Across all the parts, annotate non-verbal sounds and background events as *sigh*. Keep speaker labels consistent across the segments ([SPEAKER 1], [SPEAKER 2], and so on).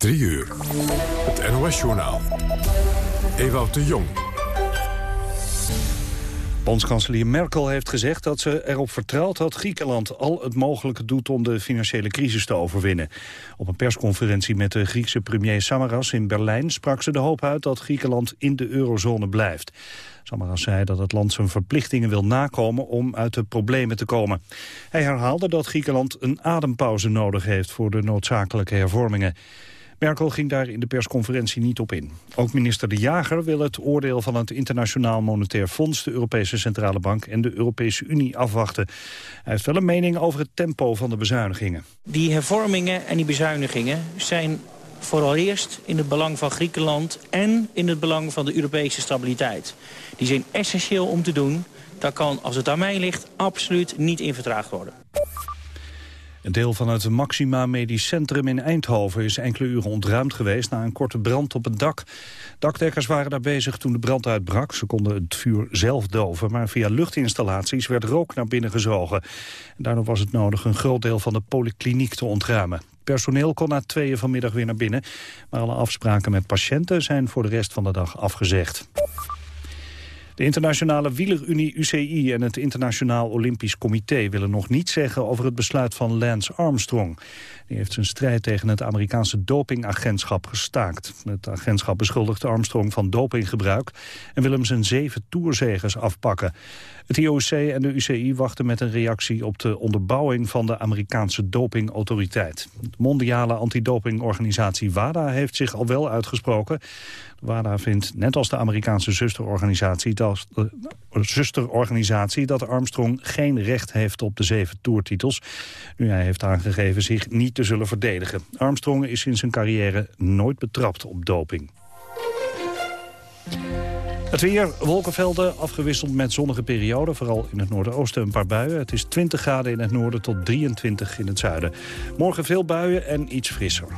[SPEAKER 1] 3 uur. Het NOS-journaal. Ewout de Jong.
[SPEAKER 2] Bondskanselier Merkel heeft gezegd dat ze erop vertrouwt dat Griekenland al het mogelijke doet om de financiële crisis te overwinnen. Op een persconferentie met de Griekse premier Samaras in Berlijn sprak ze de hoop uit dat Griekenland in de eurozone blijft. Samaras zei dat het land zijn verplichtingen wil nakomen om uit de problemen te komen. Hij herhaalde dat Griekenland een adempauze nodig heeft voor de noodzakelijke hervormingen. Merkel ging daar in de persconferentie niet op in. Ook minister De Jager wil het oordeel van het Internationaal Monetair Fonds... de Europese Centrale Bank en de Europese Unie afwachten. Hij heeft wel een mening over het tempo van de bezuinigingen.
[SPEAKER 3] Die hervormingen en die bezuinigingen zijn vooral eerst in het belang van Griekenland... en in het belang van de Europese stabiliteit. Die zijn essentieel om te doen. Dat kan, als het aan mij ligt, absoluut niet in vertraagd worden.
[SPEAKER 2] Een deel van het Maxima Medisch Centrum in Eindhoven is enkele uren ontruimd geweest na een korte brand op het dak. Dakdekkers waren daar bezig toen de brand uitbrak. Ze konden het vuur zelf doven, maar via luchtinstallaties werd rook naar binnen gezogen. En daardoor was het nodig een groot deel van de polykliniek te ontruimen. Personeel kon na tweeën vanmiddag weer naar binnen, maar alle afspraken met patiënten zijn voor de rest van de dag afgezegd. De internationale wielerunie UCI en het Internationaal Olympisch Comité willen nog niet zeggen over het besluit van Lance Armstrong. Die heeft zijn strijd tegen het Amerikaanse dopingagentschap gestaakt. Het agentschap beschuldigt Armstrong van dopinggebruik en wil hem zijn zeven toerzegers afpakken. Het IOC en de UCI wachten met een reactie op de onderbouwing van de Amerikaanse dopingautoriteit. De mondiale antidopingorganisatie WADA heeft zich al wel uitgesproken. WADA vindt, net als de Amerikaanse zusterorganisatie, dat, uh, zusterorganisatie, dat Armstrong geen recht heeft op de zeven toertitels. Nu hij heeft aangegeven zich niet te zullen verdedigen. Armstrong is in zijn carrière nooit betrapt op doping. Het weer, wolkenvelden, afgewisseld met zonnige perioden. Vooral in het noordoosten een paar buien. Het is 20 graden in het noorden tot 23 in het zuiden. Morgen veel buien en iets frisser.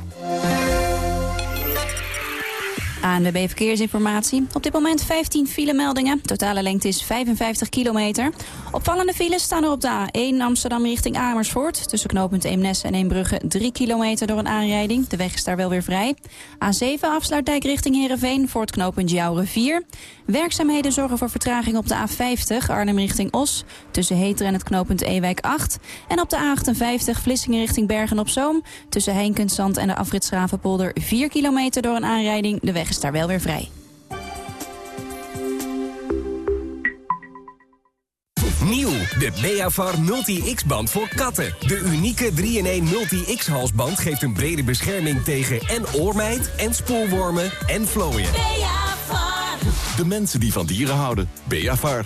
[SPEAKER 4] ANWB Verkeersinformatie. Op dit moment 15 filemeldingen. Totale lengte is 55 kilometer. Opvallende files staan er op de A1 Amsterdam richting Amersfoort. Tussen knooppunt Eemnes en Eembrugge 3 kilometer door een aanrijding. De weg is daar wel weer vrij. A7 afsluitdijk richting Heerenveen voor het knooppunt Jouren 4. Werkzaamheden zorgen voor vertraging op de A50 Arnhem richting Os. Tussen Heter en het knooppunt Ewijk 8. En op de A58 Vlissingen richting Bergen-op-Zoom. Tussen Heenkunszand en de Afritsravenpolder 4 kilometer door een aanrijding. De weg is daar wel weer vrij.
[SPEAKER 5] Nieuw, de Beavar Multi-X-band voor katten. De unieke 3-in-1 Multi-X-halsband geeft een brede bescherming tegen en oormijt... en spoorwormen en vlooien.
[SPEAKER 6] Beavar.
[SPEAKER 7] De mensen die van dieren houden. Beavar.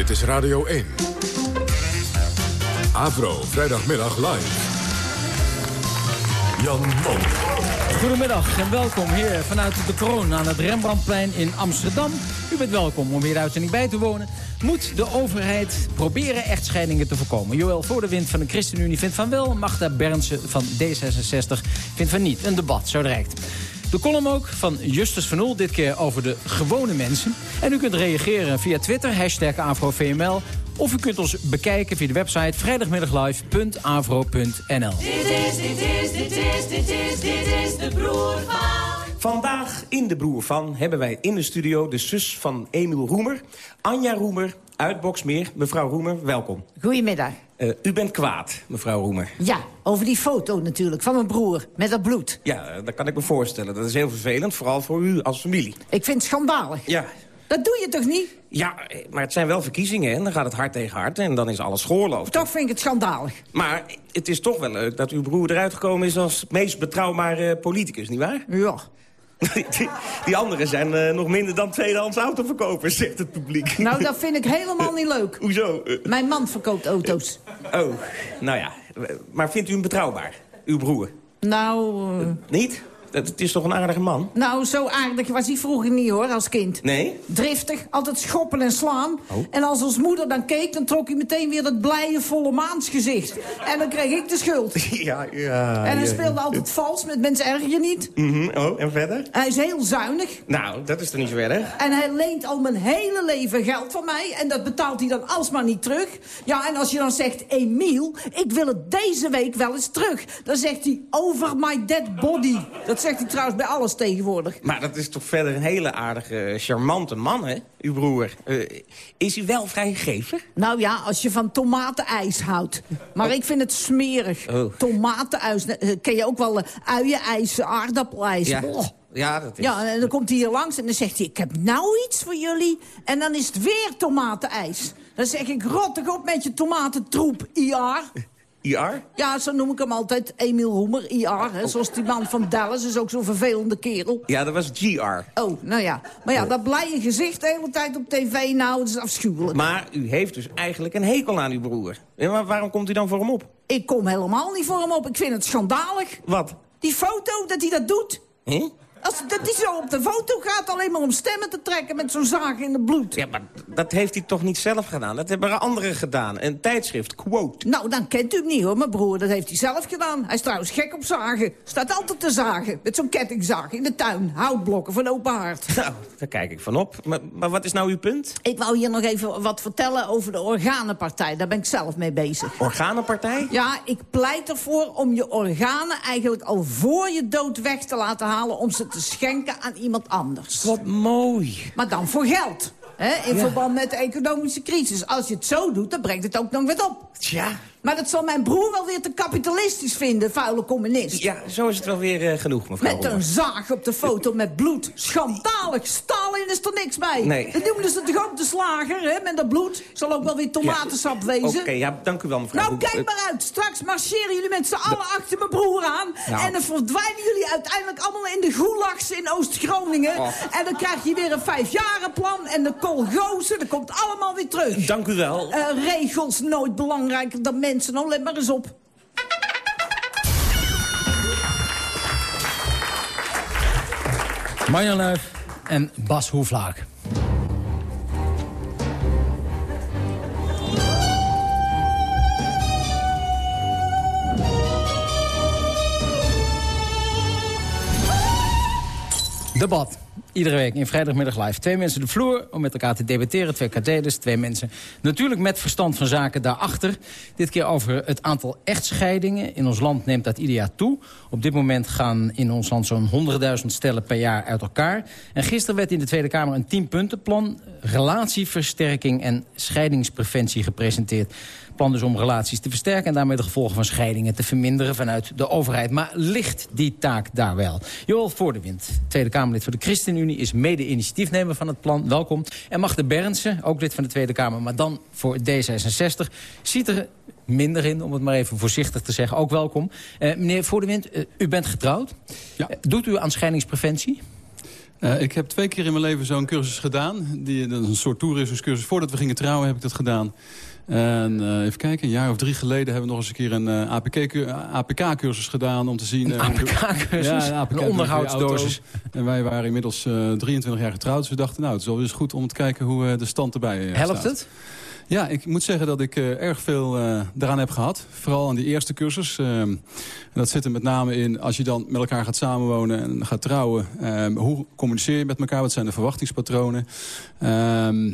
[SPEAKER 1] Dit is Radio 1. Avro, vrijdagmiddag live. Jan Mom.
[SPEAKER 8] Goedemiddag en welkom hier vanuit de kroon aan het Rembrandtplein in Amsterdam. U bent welkom om hier de uitzending bij te wonen. Moet de overheid proberen echtscheidingen te voorkomen? Joël Voor de Wind van de ChristenUnie vindt van wel. Magda Bernsen van D66 vindt van niet. Een debat, zo direct. De column ook van Justus van Oel, dit keer over de gewone mensen. En u kunt reageren via Twitter, hashtag AfroVML... of u kunt ons bekijken via de website vrijdagmiddaglive.avro.nl.
[SPEAKER 6] Dit is, dit is, dit is, dit is, dit is de broer van...
[SPEAKER 9] Vandaag in de broer van hebben wij in de studio de zus van Emiel Roemer. Anja Roemer uit Boksmeer. Mevrouw Roemer, welkom.
[SPEAKER 10] Goedemiddag.
[SPEAKER 9] Uh, u bent kwaad, mevrouw Roemer.
[SPEAKER 10] Ja, over die foto natuurlijk, van mijn broer, met dat bloed.
[SPEAKER 9] Ja, dat kan ik me voorstellen. Dat is heel vervelend, vooral voor u als familie.
[SPEAKER 10] Ik vind het schandalig.
[SPEAKER 9] Ja.
[SPEAKER 10] Dat doe je toch niet?
[SPEAKER 9] Ja, maar het zijn wel verkiezingen en dan gaat het hard tegen hard en dan is alles schoorloos.
[SPEAKER 10] Toch vind ik het schandalig.
[SPEAKER 9] Maar het is toch wel leuk dat uw broer eruit gekomen is als meest betrouwbare politicus, nietwaar?
[SPEAKER 10] Ja.
[SPEAKER 9] Die, die anderen zijn eh, nog minder dan tweedehands autoverkopers, zegt het publiek.
[SPEAKER 10] Nou, dat vind ik helemaal niet leuk.
[SPEAKER 9] Hoezo? Eh,
[SPEAKER 10] Mijn man verkoopt auto's.
[SPEAKER 9] oh, nou ja. Maar vindt u hem betrouwbaar? Uw broer?
[SPEAKER 10] Nou, eh,
[SPEAKER 9] Niet? Het is toch een aardige man?
[SPEAKER 10] nou, zo aardig was hij vroeger niet, hoor, als kind.
[SPEAKER 9] Nee?
[SPEAKER 10] Driftig, altijd schoppen en slaan.
[SPEAKER 9] Oh.
[SPEAKER 10] En als ons moeder dan keek, dan trok hij meteen weer dat blije volle maansgezicht. En dan kreeg ik de schuld. *laughs*
[SPEAKER 9] Ja, ja.
[SPEAKER 10] En hij
[SPEAKER 9] ja.
[SPEAKER 10] speelde altijd vals, met mensen erg je niet.
[SPEAKER 9] Mhm, Oh, en verder?
[SPEAKER 10] Hij is heel zuinig.
[SPEAKER 9] Nou, dat is toch niet zo erg?
[SPEAKER 10] En hij leent al mijn hele leven geld van mij. En dat betaalt hij dan alsmaar niet terug. Ja, en als je dan zegt, Emiel, ik wil het deze week wel eens terug. Dan zegt hij, over my dead body. Dat zegt hij trouwens bij alles tegenwoordig.
[SPEAKER 9] Maar dat is toch verder een hele aardige, charmante man, hè? Uw broer. Eh, is hij wel vrijgever?
[SPEAKER 10] Nou ja, als je van tomatenijs houdt. Maar ik vind het smerig.
[SPEAKER 9] Oh.
[SPEAKER 10] Tomatenijs. eh, ken je ook wel uh, uienijs, aardappelijs.
[SPEAKER 9] Ja.
[SPEAKER 10] Oh.
[SPEAKER 9] Ja, dat is...
[SPEAKER 10] Ja, en dan komt hij hier langs en dan zegt hij... ik heb nou iets voor jullie. En dan is het weer tomatenijs. Dan zeg ik, rot toch op met je tomatentroep, IR.
[SPEAKER 9] IR?
[SPEAKER 10] Ja, zo noem ik hem altijd, Emiel Roemer, IR. Hè, zoals die man van Dallas, is ook zo'n vervelende kerel.
[SPEAKER 9] Ja, dat was GR.
[SPEAKER 10] Oh, nou ja. Maar ja, dat blije gezicht de hele tijd op tv, nou, dat is afschuwelijk.
[SPEAKER 9] Maar u heeft dus eigenlijk een hekel aan uw broer. Maar waarom komt u dan voor hem op?
[SPEAKER 10] Ik kom helemaal niet voor hem op. Ik vind het schandalig.
[SPEAKER 9] Wat?
[SPEAKER 10] Die foto, dat hij dat doet.
[SPEAKER 9] Hè?
[SPEAKER 10] Als, dat hij zo op de foto gaat alleen maar om stemmen te trekken met zo'n zaag in het bloed.
[SPEAKER 9] Ja, maar dat heeft hij toch niet zelf gedaan? Dat hebben er anderen gedaan. Een tijdschrift, Quote.
[SPEAKER 10] Nou, dan kent u hem niet hoor, mijn broer. Dat heeft hij zelf gedaan. Hij is trouwens gek op zagen. Staat altijd te zagen. Met zo'n kettingzaag in de tuin. Houtblokken van open haard. *laughs*
[SPEAKER 9] Nou, daar kijk ik van op. Maar, maar wat is nou uw punt?
[SPEAKER 10] Ik wou hier nog even wat vertellen over de organenpartij. Daar ben ik zelf mee bezig.
[SPEAKER 9] Organenpartij?
[SPEAKER 10] Ja, ik pleit ervoor om je organen eigenlijk al voor je dood weg te laten halen... om ze te schenken aan iemand anders.
[SPEAKER 9] Wat mooi.
[SPEAKER 10] Maar dan voor geld. Hè, in verband met de economische crisis. Als je het zo doet, dan brengt het ook nog wat op.
[SPEAKER 9] Tja.
[SPEAKER 10] Maar dat zal mijn broer wel weer te kapitalistisch vinden, vuile communist.
[SPEAKER 9] Ja, zo is het wel weer eh, genoeg, mevrouw.
[SPEAKER 10] Met een zaag op de foto met bloed. Schandalig. Stalin is er niks bij.
[SPEAKER 9] Nee.
[SPEAKER 10] Dat noemden ze toch ook de slager, hè, met dat bloed. Zal ook wel weer tomatensap wezen.
[SPEAKER 9] Oké, ja, dank u wel, mevrouw.
[SPEAKER 10] Nou, kijk maar uit. Straks marcheren jullie met z'n allen achter mijn broer aan.
[SPEAKER 9] Nou.
[SPEAKER 10] En dan verdwijnen jullie uiteindelijk allemaal in de gulags in Oost-Groningen.
[SPEAKER 9] Oh.
[SPEAKER 10] En dan krijg je weer een vijfjarenplan. En de kolgozen, dat komt allemaal weer terug.
[SPEAKER 9] Dank u wel.
[SPEAKER 10] Eh, regels nooit belangrijker dan mensen. Nou, let maar eens op.
[SPEAKER 8] Marjan Luif en Bas Hoeflaak. Debat. Iedere week in vrijdagmiddag live. Twee mensen de vloer om met elkaar te debatteren. Twee kathedes, twee mensen. Natuurlijk met verstand van zaken daarachter. Dit keer over het aantal echtscheidingen. In ons land neemt dat ieder jaar toe. Op dit moment gaan in ons land zo'n 100.000 stellen per jaar uit elkaar. En gisteren werd in de Tweede Kamer een 10-puntenplan... relatieversterking en scheidingspreventie gepresenteerd plan dus om relaties te versterken... en daarmee de gevolgen van scheidingen te verminderen vanuit de overheid. Maar ligt die taak daar wel? Joël Voordewind, Tweede Kamerlid voor de ChristenUnie... is mede-initiatiefnemer van het plan. Welkom. En Magde Berndsen, ook lid van de Tweede Kamer... maar dan voor D66, ziet er minder in, om het maar even voorzichtig te zeggen. Ook welkom. Eh, meneer Voordewind, eh, u bent getrouwd.
[SPEAKER 11] Ja.
[SPEAKER 8] Eh, doet u aan scheidingspreventie?
[SPEAKER 11] Uh, ik heb twee keer in mijn leven zo'n cursus gedaan. Die, dat is een soort toerismuscursus. Voordat we gingen trouwen heb ik dat gedaan. En uh, even kijken, een jaar of drie geleden hebben we nog eens een keer een uh, APK-cursus gedaan om te zien...
[SPEAKER 8] Een APK-cursus?
[SPEAKER 11] Ja, een, APK
[SPEAKER 8] een onderhoudsdosis.
[SPEAKER 11] En wij waren inmiddels 23 jaar getrouwd, dus we dachten, nou, het is wel eens goed om te kijken hoe de stand erbij
[SPEAKER 8] Helpt
[SPEAKER 11] staat.
[SPEAKER 8] het?
[SPEAKER 11] Ja, ik moet zeggen dat ik uh, erg veel uh, daaraan heb gehad. Vooral aan die eerste cursus. Uh, en dat zit er met name in, als je dan met elkaar gaat samenwonen en gaat trouwen. hoe communiceer je met elkaar? Wat zijn de verwachtingspatronen? Ehm,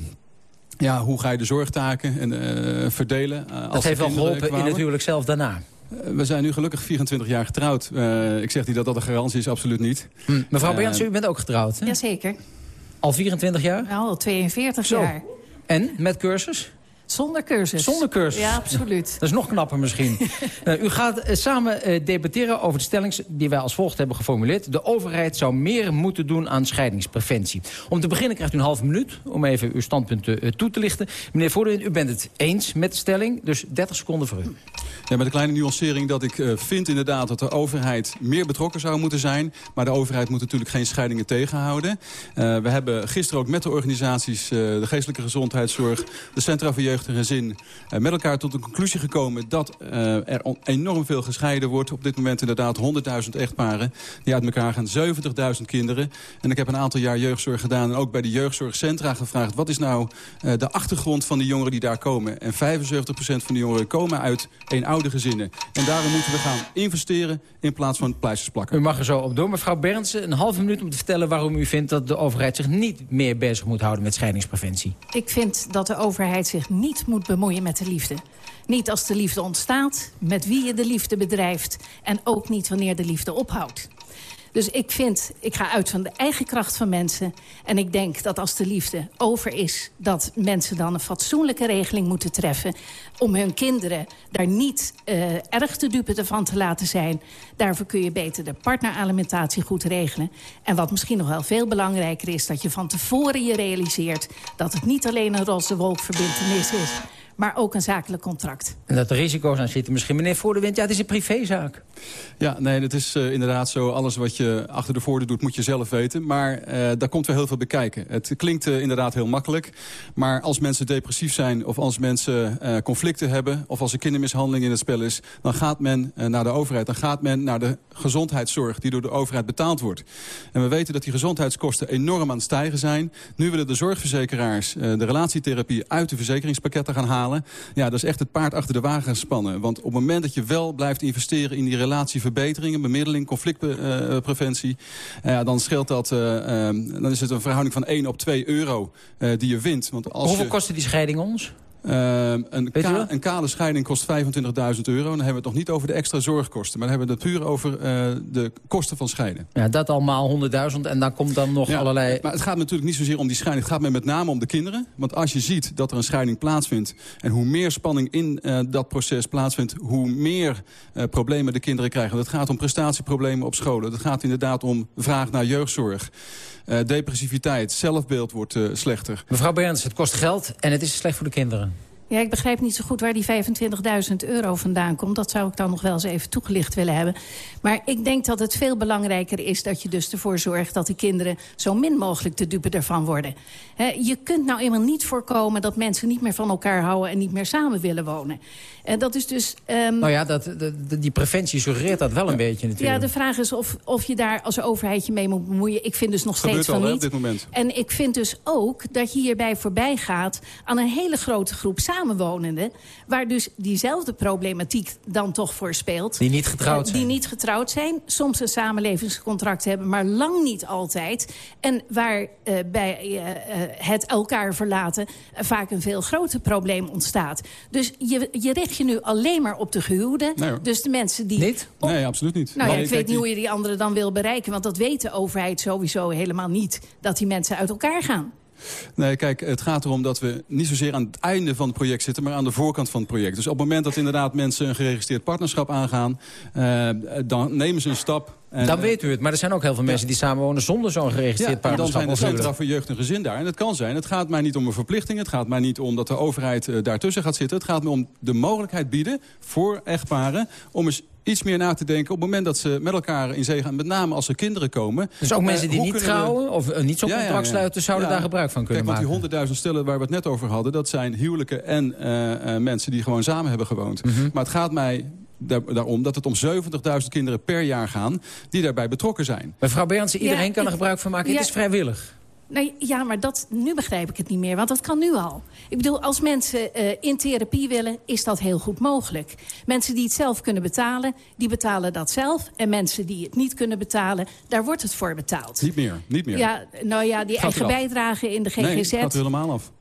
[SPEAKER 11] ja, hoe ga je de zorgtaken en, uh, verdelen? Uh,
[SPEAKER 8] dat heeft wel geholpen in het huwelijk zelf daarna.
[SPEAKER 11] Uh, we zijn nu gelukkig 24 jaar getrouwd. Uh, ik zeg niet dat dat een garantie is, absoluut niet.
[SPEAKER 8] Hm. Mevrouw Berndsen, u bent ook getrouwd, hè?
[SPEAKER 12] Jazeker.
[SPEAKER 8] Al 24 jaar?
[SPEAKER 12] Nou, al 42
[SPEAKER 8] Zo.
[SPEAKER 12] jaar.
[SPEAKER 8] En, met cursus?
[SPEAKER 12] Zonder cursus.
[SPEAKER 8] Zonder cursus?
[SPEAKER 12] Ja, absoluut.
[SPEAKER 8] Dat is nog knapper misschien. uh, *laughs* u gaat uh, samen uh, debatteren over de stelling die wij als volgt hebben geformuleerd. De overheid zou meer moeten doen aan scheidingspreventie. Om te beginnen krijgt u een half minuut om even uw standpunten toe te lichten. Meneer Voordewind, u bent het eens met de stelling, dus 30 seconden voor u.
[SPEAKER 11] Ja, met een kleine nuancering dat ik eh, vind inderdaad dat de overheid meer betrokken zou moeten zijn. Maar de overheid moet natuurlijk geen scheidingen tegenhouden. Uh, we hebben gisteren ook met de organisaties, uh, de geestelijke gezondheidszorg, de Centra voor Jeugd en Gezin, met elkaar tot de conclusie gekomen dat er enorm veel gescheiden wordt. Op dit moment inderdaad 100.000 echtparen die uit elkaar gaan, 70.000 kinderen. En ik heb een aantal jaar jeugdzorg gedaan en ook bij de jeugdzorgcentra gevraagd... wat is nou de achtergrond van de jongeren die daar komen. En 75% van de jongeren komen uit eenoude gezinnen. En daarom moeten we gaan investeren in plaats van pleisters plakken.
[SPEAKER 8] U mag er zo op door. Mevrouw Berndsen, een halve minuut om te vertellen waarom u vindt... dat de overheid zich niet meer bezig moet houden met scheidingspreventie.
[SPEAKER 12] Ik vind dat de overheid zich niet moet bemoeien met de liefde. Niet als de liefde ontstaat, met wie je de liefde bedrijft... en ook niet wanneer de liefde ophoudt. Dus ik vind, ik ga uit van de eigen kracht van mensen. En ik denk dat als de liefde over is... dat mensen dan een fatsoenlijke regeling moeten treffen... om hun kinderen daar niet uh, erg te dupe van te laten zijn. Daarvoor kun je beter de partneralimentatie goed regelen. En wat misschien nog wel veel belangrijker is... dat je van tevoren je realiseert... dat het niet alleen een roze wolkverbindenis is maar ook een zakelijk contract.
[SPEAKER 8] En dat er risico's aan zitten. Misschien meneer Voor de Wind, ja, het is een privézaak.
[SPEAKER 11] Ja, nee, het is uh, inderdaad zo. Alles wat je achter de voordeur doet, moet je zelf weten. Maar uh, daar komt wel heel veel bekijken. Het klinkt uh, inderdaad heel makkelijk. Maar als mensen depressief zijn of als mensen conflicten hebben... of als er kindermishandeling in het spel is... dan gaat men naar de overheid. Dan gaat men naar de gezondheidszorg die door de overheid betaald wordt. En we weten dat die gezondheidskosten enorm aan het stijgen zijn. Nu willen de zorgverzekeraars de relatietherapie uit de verzekeringspakketten gaan halen ja, dat is echt het paard achter de wagen spannen. Want op het moment dat je wel blijft investeren in die relatieverbeteringen... bemiddeling, conflictpreventie... Uh, ja, dan scheelt dat... Uh, dan is het een verhouding van 1 op 2 euro uh, die je wint. Want als
[SPEAKER 8] Hoeveel
[SPEAKER 11] je...
[SPEAKER 8] kostte die scheiding ons?
[SPEAKER 11] Uh, een, ka een, kale scheiding kost 25.000 euro. Dan hebben we het nog niet over de extra zorgkosten. Maar dan hebben we het puur over uh, de kosten van scheiden.
[SPEAKER 8] Ja, dat allemaal 100.000 en dan komt dan nog
[SPEAKER 11] ja,
[SPEAKER 8] allerlei...
[SPEAKER 11] Maar het gaat natuurlijk niet zozeer om die scheiding. Het gaat me met name om de kinderen. Want als je ziet dat er een scheiding plaatsvindt... en hoe meer spanning in uh, dat proces plaatsvindt... hoe meer problemen de kinderen krijgen. Dat gaat om prestatieproblemen op scholen. Dat gaat inderdaad om vraag naar jeugdzorg. Uh, depressiviteit, zelfbeeld wordt uh, slechter.
[SPEAKER 8] Mevrouw Berends, het kost geld en het is slecht voor de kinderen.
[SPEAKER 12] Ja, ik begrijp niet zo goed waar die 25.000 euro vandaan komt. Dat zou ik dan nog wel eens even toegelicht willen hebben. Maar ik denk dat het veel belangrijker is dat je dus ervoor zorgt... dat die kinderen zo min mogelijk te dupe ervan worden. He, je kunt nou eenmaal niet voorkomen dat mensen niet meer van elkaar houden... en niet meer samen willen wonen. En dat is dus... Um...
[SPEAKER 8] Nou ja, dat, de, die preventie suggereert dat wel een beetje natuurlijk.
[SPEAKER 12] Ja, de vraag is of, of je daar als overheid je mee moet bemoeien. Ik vind dus nog steeds
[SPEAKER 11] Gebeurt
[SPEAKER 12] van
[SPEAKER 11] al,
[SPEAKER 12] niet.
[SPEAKER 11] op dit moment.
[SPEAKER 12] En ik vind dus ook dat je hierbij voorbij gaat... aan een hele grote groep samenwonenden... waar dus diezelfde problematiek dan toch voor speelt.
[SPEAKER 8] Die niet getrouwd zijn.
[SPEAKER 12] Die niet getrouwd zijn. Soms een samenlevingscontract hebben, maar lang niet altijd. En waar uh, bij uh, het elkaar verlaten... vaak een veel groter probleem ontstaat. Dus je, je richt je nu alleen maar op de gehuwden.
[SPEAKER 11] Nee,
[SPEAKER 12] dus de mensen die...
[SPEAKER 8] Niet?
[SPEAKER 12] Op...
[SPEAKER 11] Nee, absoluut niet.
[SPEAKER 12] Nou ja, ik weet niet hoe je die anderen dan wil bereiken. Want dat weet de overheid sowieso helemaal niet. Dat die mensen uit elkaar gaan.
[SPEAKER 11] Nee, kijk, het gaat erom dat we niet zozeer aan het einde van het project zitten... maar aan de voorkant van het project. Dus op het moment dat inderdaad mensen een geregistreerd partnerschap aangaan... Uh, dan nemen ze een stap...
[SPEAKER 8] En, dan weet u het, maar er zijn ook heel veel mensen die samenwonen zonder zo'n geregistreerd
[SPEAKER 11] ja,
[SPEAKER 8] partnerschap.
[SPEAKER 11] En dan zijn de centra voor jeugd en gezin daar. En het kan zijn, het gaat mij niet om een verplichting. Het gaat mij niet om dat de overheid uh, daartussen gaat zitten. Het gaat me om de mogelijkheid bieden voor echtparen... om eens iets meer na te denken op het moment dat ze met elkaar in zee gaan. Met name als er kinderen komen.
[SPEAKER 8] Dus ook
[SPEAKER 11] uh,
[SPEAKER 8] mensen die niet trouwen we... of uh, niet zo'n
[SPEAKER 11] ja,
[SPEAKER 8] contract
[SPEAKER 11] ja, ja.
[SPEAKER 8] sluiten... zouden daar gebruik van kunnen
[SPEAKER 11] Kijk,
[SPEAKER 8] maken?
[SPEAKER 11] want die 100.000 stellen waar we het net over hadden... dat zijn huwelijken en uh, mensen die gewoon samen hebben gewoond.
[SPEAKER 8] Mhm.
[SPEAKER 11] Mm -hmm. Maar het gaat mij daar, daarom dat het om 70.000 kinderen per jaar gaan... die daarbij betrokken zijn.
[SPEAKER 8] Mevrouw Berendsen, iedereen kan er gebruik van maken.
[SPEAKER 12] Ja.
[SPEAKER 8] Het is vrijwillig.
[SPEAKER 12] Nee, ja, maar dat, nu begrijp ik het niet meer, want dat kan nu al. Ik bedoel, als mensen uh, in therapie willen, is dat heel goed mogelijk. Mensen die het zelf kunnen betalen, die betalen dat zelf. En mensen die het niet kunnen betalen, daar wordt het voor betaald.
[SPEAKER 11] Niet meer, niet meer.
[SPEAKER 12] Ja, nou ja, die
[SPEAKER 11] Gaat
[SPEAKER 12] eigen bijdrage in de GGZ...
[SPEAKER 11] Nee, gaat er helemaal af.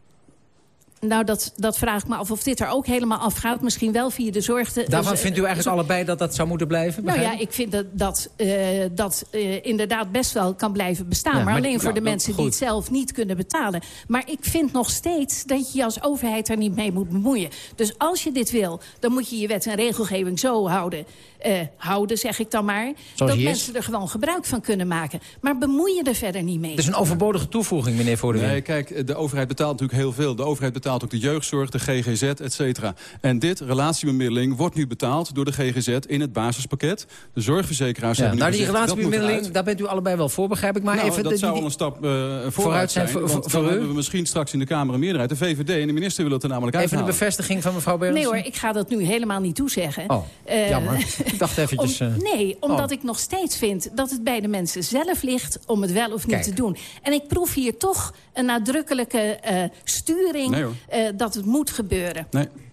[SPEAKER 12] Nou, dat, dat vraag ik me af of dit er ook helemaal afgaat. Misschien wel via de zorg. De,
[SPEAKER 8] Daarvan
[SPEAKER 12] dus,
[SPEAKER 8] vindt u eigenlijk allebei dat dat zou moeten blijven?
[SPEAKER 12] Nou
[SPEAKER 8] begrijp
[SPEAKER 12] ja, ik vind dat dat, uh, dat uh, inderdaad best wel kan blijven bestaan.
[SPEAKER 8] Ja,
[SPEAKER 12] maar,
[SPEAKER 8] maar-
[SPEAKER 12] alleen voor
[SPEAKER 8] nou,
[SPEAKER 12] de mensen die het zelf niet kunnen betalen. Maar ik vind nog steeds dat je je als overheid daar niet mee moet bemoeien. Dus als je dit wil, dan moet je je wet en regelgeving zo houden. Eh, houden, zeg ik dan maar. dat
[SPEAKER 8] is.
[SPEAKER 12] mensen er gewoon gebruik van kunnen maken. Maar bemoei je er verder niet mee.
[SPEAKER 8] Het is een overbodige toevoeging, meneer Voor de
[SPEAKER 11] Nee, kijk, de overheid betaalt natuurlijk heel veel. De overheid betaalt ook de jeugdzorg, de GGZ, et cetera. En dit, relatiebemiddeling, wordt nu betaald door de GGZ in het basispakket. De zorgverzekeraars
[SPEAKER 8] Ja,
[SPEAKER 11] hebben nu
[SPEAKER 8] nou, die relatiebemiddeling, daar bent u allebei wel voor, begrijp ik. Maar
[SPEAKER 11] Nou,
[SPEAKER 8] even,
[SPEAKER 11] dat
[SPEAKER 8] de-
[SPEAKER 11] zou
[SPEAKER 8] die-
[SPEAKER 11] al een stap eh vooruit zijn.
[SPEAKER 8] zijn voor- voor
[SPEAKER 11] dan
[SPEAKER 8] u?
[SPEAKER 11] hebben we misschien straks in de Kamer een meerderheid. De VVD en de minister willen het er namelijk
[SPEAKER 8] Even
[SPEAKER 11] uithalen.
[SPEAKER 8] bevestiging van mevrouw Berendsen.
[SPEAKER 12] Nee hoor, ik ga dat nu helemaal niet toezeggen.
[SPEAKER 8] Oh,
[SPEAKER 12] Eh,
[SPEAKER 8] jammer. *laughs* Ik dacht eventjes...
[SPEAKER 12] om-
[SPEAKER 8] eh,
[SPEAKER 12] nee, omdat
[SPEAKER 8] oh.
[SPEAKER 12] ik nog steeds vind dat het bij de mensen zelf ligt... om het wel of niet
[SPEAKER 8] Kijk.
[SPEAKER 12] te doen. En ik proef hier toch een nadrukkelijke eh, sturing
[SPEAKER 8] Nee,
[SPEAKER 12] eh, dat het moet gebeuren.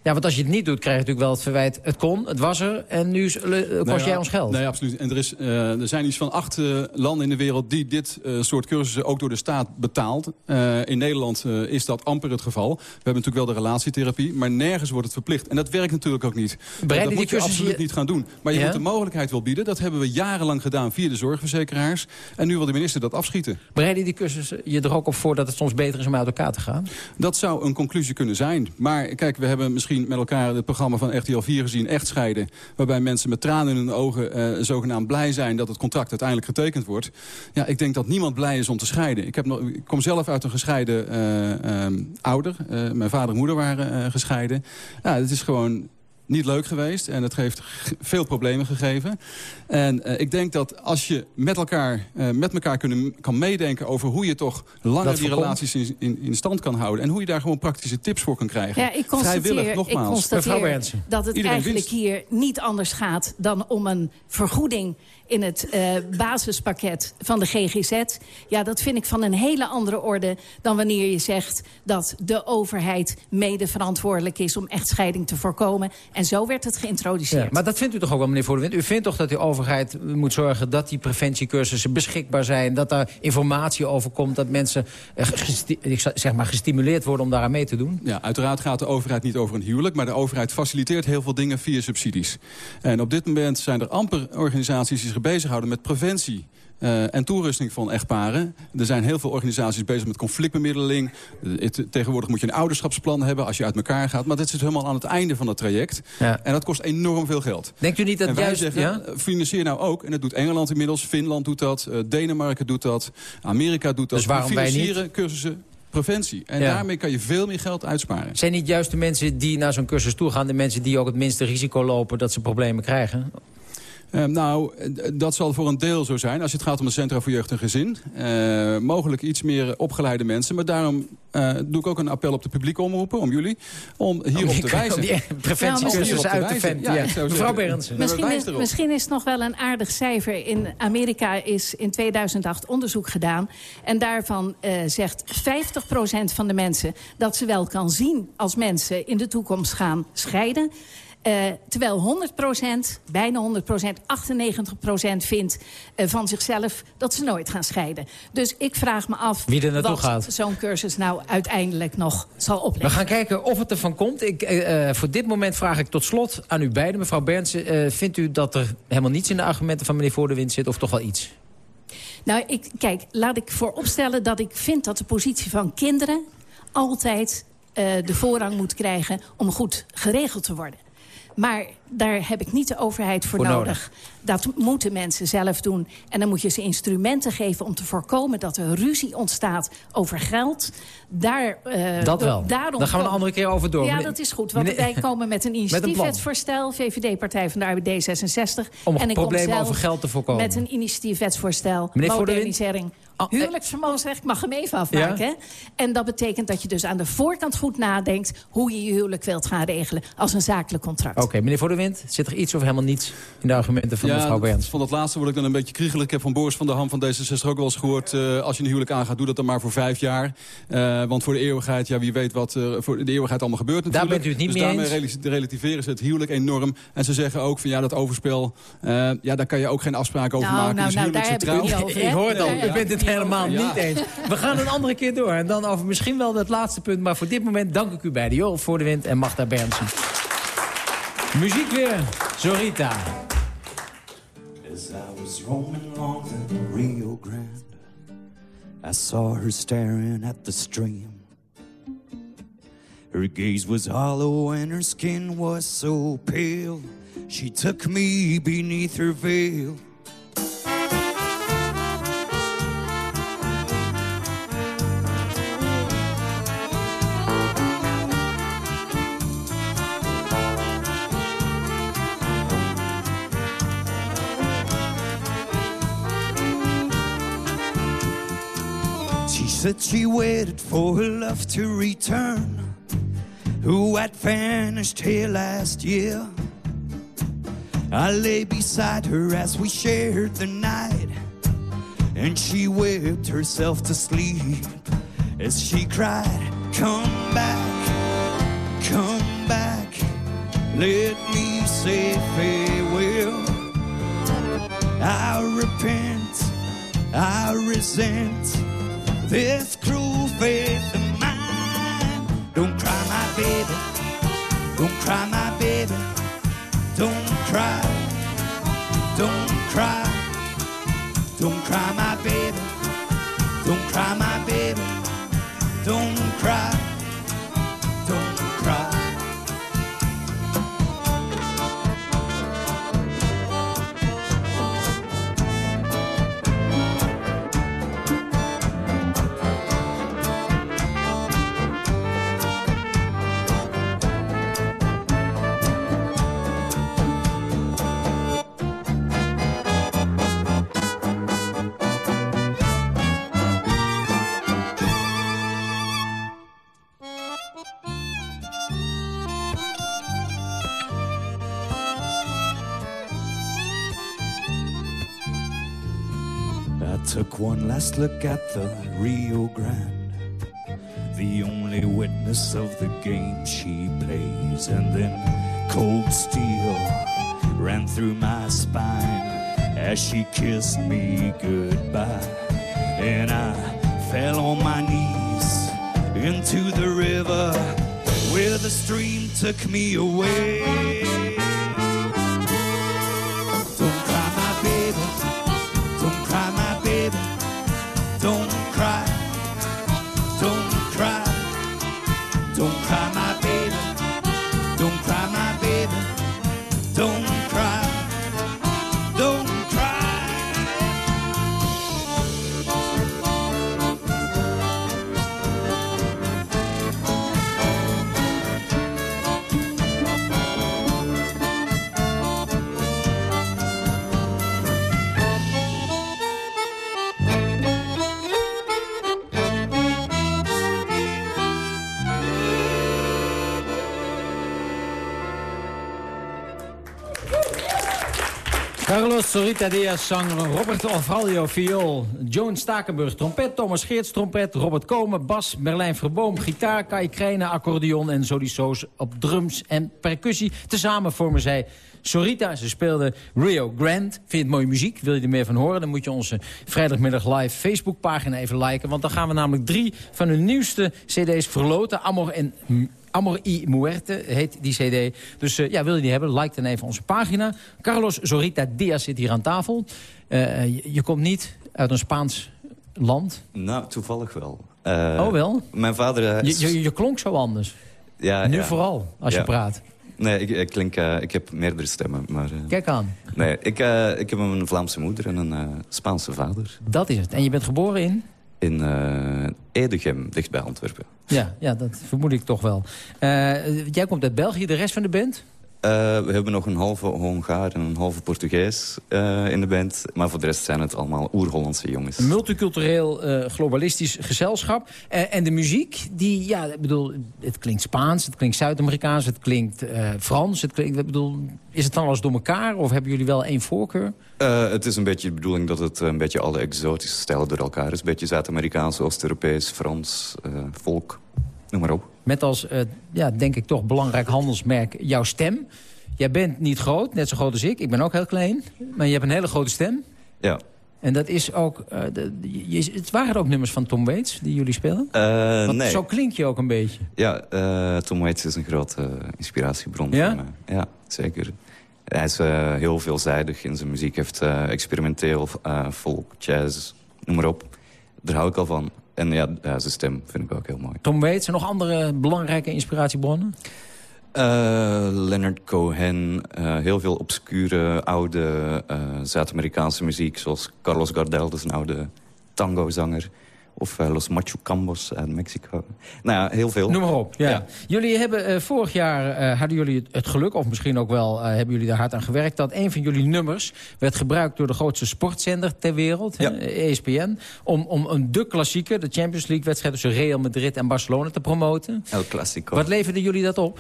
[SPEAKER 8] Ja, want als je het niet doet, krijg je natuurlijk wel het verwijt... het kon, het was er en nu kost
[SPEAKER 11] Nou
[SPEAKER 8] jij ons geld.
[SPEAKER 11] Nee, absoluut. En er, is, eh, er zijn iets van acht landen in de wereld... die dit eh, soort cursussen ook door de staat betaalt. Eh, in Nederland eh, is dat amper het geval. We hebben natuurlijk wel de relatietherapie... maar nergens wordt het verplicht. En dat werkt natuurlijk ook niet. Dat
[SPEAKER 8] die
[SPEAKER 11] moet je
[SPEAKER 8] cursussen
[SPEAKER 11] absoluut
[SPEAKER 8] je-
[SPEAKER 11] niet gaan doen. Maar je
[SPEAKER 8] Ja?
[SPEAKER 11] moet de mogelijkheid wel bieden. Dat hebben we jarenlang gedaan via de zorgverzekeraars. En nu wil de minister dat afschieten.
[SPEAKER 8] Bereiden die cursussen je er ook op voor dat het soms beter is om uit elkaar te gaan?
[SPEAKER 11] Dat zou een conclusie kunnen zijn. Maar kijk, we hebben misschien met elkaar het programma van RTL 4 gezien, Echt Scheiden. Waarbij mensen met tranen in hun ogen eh, zogenaamd blij zijn dat het contract uiteindelijk getekend wordt. Ja, ik denk dat niemand blij is om te scheiden. Ik, heb nog, ik kom zelf uit een gescheiden eh, ehm, ouder. Eh, mijn vader en moeder waren eh, gescheiden. Ja, het is gewoon niet leuk geweest en het heeft veel problemen gegeven. En eh, ik denk dat als je met elkaar, eh, met elkaar kunnen, kan meedenken over hoe je toch langer
[SPEAKER 8] Dat
[SPEAKER 11] die
[SPEAKER 8] voorkomt.
[SPEAKER 11] relaties in, in, in stand kan houden. En hoe je daar gewoon praktische tips voor kan krijgen.
[SPEAKER 12] Ja, ik
[SPEAKER 11] Vrijwillig,
[SPEAKER 12] constateer, ik
[SPEAKER 11] nogmaals.
[SPEAKER 12] constateer dat het
[SPEAKER 11] Iedereen
[SPEAKER 12] eigenlijk
[SPEAKER 11] winst.
[SPEAKER 12] hier niet anders gaat... dan om een vergoeding in het eh, basispakket van de GGZ. Ja, dat vind ik van een hele andere orde dan wanneer je zegt... dat de overheid mede verantwoordelijk is om echtscheiding te voorkomen. En zo werd het geïntroduceerd.
[SPEAKER 8] Ja, maar dat vindt u toch ook wel, meneer Voor de Wind? U vindt toch dat de overheid moet zorgen dat die preventiecursussen beschikbaar zijn... dat daar informatie over komt, dat mensen eh, zeg maar, gestimuleerd worden om daaraan mee te doen?
[SPEAKER 11] Ja, uiteraard gaat de overheid niet over een huwelijk... maar de overheid faciliteert heel veel dingen via subsidies. En op dit moment zijn er amper organisaties die zich bezighouden met preventie... eh, en toerusting van echtparen. Er zijn heel veel organisaties bezig met conflictbemiddeling. Tegenwoordig moet je een ouderschapsplan hebben als je uit elkaar gaat. Maar dit zit helemaal aan het einde van het traject.
[SPEAKER 8] Ja.
[SPEAKER 11] En dat kost enorm veel geld.
[SPEAKER 8] Denkt u niet dat
[SPEAKER 11] en wij
[SPEAKER 8] juist...
[SPEAKER 11] zeggen,
[SPEAKER 8] ja?
[SPEAKER 11] financier nou ook. En dat doet Engeland inmiddels, Finland doet dat, eh, Denemarken doet dat, Amerika doet dat.
[SPEAKER 8] Dus waarom
[SPEAKER 11] We
[SPEAKER 8] wij niet?
[SPEAKER 11] financieren cursussen preventie. En
[SPEAKER 8] Ja.
[SPEAKER 11] daarmee kan je veel meer geld uitsparen.
[SPEAKER 8] Zijn niet juist de mensen die naar zo'n cursus toe gaan... de mensen die ook het minste risico lopen dat ze problemen krijgen?
[SPEAKER 11] Eh, nou, dat zal voor een deel zo zijn. Als het gaat om de Centra voor Jeugd en Gezin. Eh, mogelijk iets meer opgeleide mensen. Maar daarom eh, doe ik ook een appel op de publieke omroepen, om jullie. Om hierop
[SPEAKER 8] die-
[SPEAKER 11] te wijzen. hierop te
[SPEAKER 8] uit te ja.
[SPEAKER 11] zou
[SPEAKER 8] Mevrouw Berendsen.
[SPEAKER 12] Misschien is, misschien is het nog wel een aardig cijfer. In Amerika is in 2008 onderzoek gedaan. En daarvan eh, zegt 50% van de mensen dat ze wel kan zien... als mensen in de toekomst gaan scheiden. Eh, terwijl 100%, bijna 100%, 98% vindt eh, van zichzelf dat ze nooit gaan scheiden. Dus ik vraag me af
[SPEAKER 8] Wie er naartoe
[SPEAKER 12] wat
[SPEAKER 8] gaat.
[SPEAKER 12] zo'n cursus nou uiteindelijk nog zal
[SPEAKER 8] We
[SPEAKER 12] opleveren.
[SPEAKER 8] gaan kijken of het ervan komt. Ik, eh, voor dit moment vraag ik tot slot aan u beiden. Mevrouw Berndsen, eh, vindt u dat er helemaal niets in de argumenten van meneer Voor de Wind zit... of toch wel iets?
[SPEAKER 12] Nou, ik, kijk, laat ik vooropstellen dat ik vind dat de positie van kinderen... altijd de voorrang moet krijgen om goed geregeld te worden. Maar daar heb ik niet de overheid voor,
[SPEAKER 8] Voor
[SPEAKER 12] nodig.
[SPEAKER 8] nodig.
[SPEAKER 12] Dat moeten mensen zelf doen. En dan moet je ze instrumenten geven om te voorkomen... dat er ruzie ontstaat over geld. Daar, eh,
[SPEAKER 8] Dat wel.
[SPEAKER 12] daarom
[SPEAKER 8] Daar gaan we een andere keer over door.
[SPEAKER 12] Ja,
[SPEAKER 8] Meneer-
[SPEAKER 12] dat is goed. Want
[SPEAKER 8] meneer-
[SPEAKER 12] wij komen met een *laughs* initiatiefwetsvoorstel... VVD-partij van de arbeid D66.
[SPEAKER 8] Om
[SPEAKER 12] en ik kom
[SPEAKER 8] problemen
[SPEAKER 12] zelf
[SPEAKER 8] over geld te voorkomen.
[SPEAKER 12] Met een initiatiefwetsvoorstel. Modernisering.
[SPEAKER 8] Eh,
[SPEAKER 12] Huwelijksvermogensrecht, ik mag hem even afmaken. hè? En dat betekent dat je dus aan de voorkant goed nadenkt... hoe je je huwelijk wilt gaan regelen als een zakelijk contract.
[SPEAKER 8] Oké, meneer Voor de Wind, zit er iets of helemaal niets... in de argumenten van mevrouw
[SPEAKER 11] dat-
[SPEAKER 8] Berndsen?
[SPEAKER 11] van dat laatste word ik dan een beetje kriegelig. Ik heb van Boris van der Ham van D66 ook wel eens gehoord... eh, als je een huwelijk aangaat, doe dat dan maar voor vijf jaar. Eh, want voor de eeuwigheid, ja, wie weet wat er voor de eeuwigheid allemaal gebeurt
[SPEAKER 8] Daar
[SPEAKER 11] natuurlijk.
[SPEAKER 8] bent u het niet
[SPEAKER 11] dus
[SPEAKER 8] mee
[SPEAKER 11] daarmee
[SPEAKER 8] eens?
[SPEAKER 11] relativeren ze het huwelijk enorm. En ze zeggen ook van ja, dat overspel... eh, ja, daar kan je ook geen afspraken over
[SPEAKER 12] Nou,
[SPEAKER 11] maken.
[SPEAKER 12] nou,
[SPEAKER 11] dus
[SPEAKER 12] nou, daar heb ik niet over,
[SPEAKER 8] Ik hoor het al,
[SPEAKER 12] Ja,
[SPEAKER 8] u bent het helemaal
[SPEAKER 11] Ja.
[SPEAKER 8] niet eens. We gaan een andere keer door. En dan over misschien wel het laatste punt. Maar voor dit moment dank ik u beiden. Joh, Voor de Wind en Magda Berndsen. Muziek weer. Zorita.
[SPEAKER 13] As I was roaming along the Rio Grande, I saw her staring at the stream. Her gaze was hollow and her skin was so pale. She took me beneath her veil. Said she waited for her love to return, who had vanished here last year. I lay beside her as we shared the night, and she wept herself to sleep as she cried, Come back, come back, let me say farewell. I repent, I resent this cruel faith of mine. Don't cry, my baby, don't cry, my baby, don't cry, don't cry, don't cry, my baby, don't cry, my baby, last look at the Rio Grande, the only witness of the game she plays, and then cold steel ran through my spine as she kissed me goodbye, and I fell on my knees into the river where the stream took me away.
[SPEAKER 8] Carlos Sorita Diaz zang, Robert Alfalio viool, Joan Stakenburg trompet, Thomas Geerts trompet, Robert Komen bas, Merlijn Verboom gitaar, Kai Krijnen accordeon en Zodi Soos op drums en percussie. Tezamen vormen zij Sorita. Ze speelde Rio Grande. Vind je mooie muziek? Wil je er meer van horen? Dan moet je onze vrijdagmiddag live Facebookpagina even liken. Want dan gaan we namelijk drie van hun nieuwste cd's verloten. Amor en Amor y Muerte heet die cd. Dus eh, ja, wil je die hebben? Like dan even onze pagina. Carlos Zorita Diaz zit hier aan tafel. Eh, je, je komt niet uit een Spaans land.
[SPEAKER 14] Nou, toevallig wel. Eh,
[SPEAKER 8] oh, wel?
[SPEAKER 14] Mijn vader...
[SPEAKER 8] Je, je, je klonk zo anders.
[SPEAKER 14] ja,
[SPEAKER 8] nu
[SPEAKER 14] ja.
[SPEAKER 8] vooral, als
[SPEAKER 14] Ja.
[SPEAKER 8] je praat.
[SPEAKER 14] Nee, ik, ik, klink, ik heb meerdere stemmen. Maar,
[SPEAKER 8] Kijk aan.
[SPEAKER 14] Nee, ik, ik heb een Vlaamse moeder en een Spaanse vader.
[SPEAKER 8] Dat is het. En je bent geboren in?
[SPEAKER 14] In eh, Edegem, dicht bij Antwerpen.
[SPEAKER 8] Ja, ja, dat vermoed ik toch wel. Eh, jij komt uit België, de rest van de band?
[SPEAKER 14] Eh, we hebben nog een halve Hongaar en een halve Portugees eh, in de band. Maar voor de rest zijn het allemaal oer-Hollandse jongens.
[SPEAKER 8] Een multicultureel, eh, globalistisch gezelschap. En de muziek, die, ja, ik bedoel, het klinkt Spaans, het klinkt Zuid-Amerikaans, het klinkt Frans. Het klinkt, ik bedoel, is het dan alles door elkaar of hebben jullie wel één voorkeur?
[SPEAKER 14] Het is een beetje de bedoeling dat het een beetje alle exotische stijlen door elkaar is. Een beetje Zuid-Amerikaans, Oost-Europees, Frans, eh, volk, noem maar op.
[SPEAKER 8] Met als, eh, ja, denk ik toch belangrijk handelsmerk jouw stem. Jij bent niet groot, net zo groot als ik. Ik ben ook heel klein, maar je hebt een hele grote stem.
[SPEAKER 14] Ja.
[SPEAKER 8] En dat is ook, eh, de, je, het waren ook nummers van Tom Waits die jullie spelen?
[SPEAKER 14] Eh, nee.
[SPEAKER 8] zo klink je ook een beetje.
[SPEAKER 14] Ja, Tom Waits is een grote inspiratiebron
[SPEAKER 8] Ja?
[SPEAKER 14] voor mij. Ja, zeker. Hij is heel veelzijdig in zijn muziek. Hij heeft experimenteel, folk, jazz, noem maar op. Daar hou ik al van. En ja, ja, zijn stem vind ik ook heel mooi.
[SPEAKER 8] Tom Waits en nog andere belangrijke inspiratiebronnen?
[SPEAKER 14] Eh, Leonard Cohen, eh, heel veel obscure oude eh, Zuid-Amerikaanse muziek... zoals Carlos Gardel, dat is een oude tango-zanger. Of uh, Los Machucambos uit Mexico. Nou ja, heel veel.
[SPEAKER 8] Noem maar op, ja. Jullie hebben uh, vorig jaar, uh, hadden jullie het geluk... of misschien ook wel hebben jullie daar hard aan gewerkt... dat een van jullie nummers werd gebruikt door de grootste sportzender ter wereld, ja. ESPN... Om, om een de klassieker, de Champions League-wedstrijd... tussen Real Madrid en Barcelona te promoten.
[SPEAKER 14] El Clasico.
[SPEAKER 8] Wat leverden jullie dat op?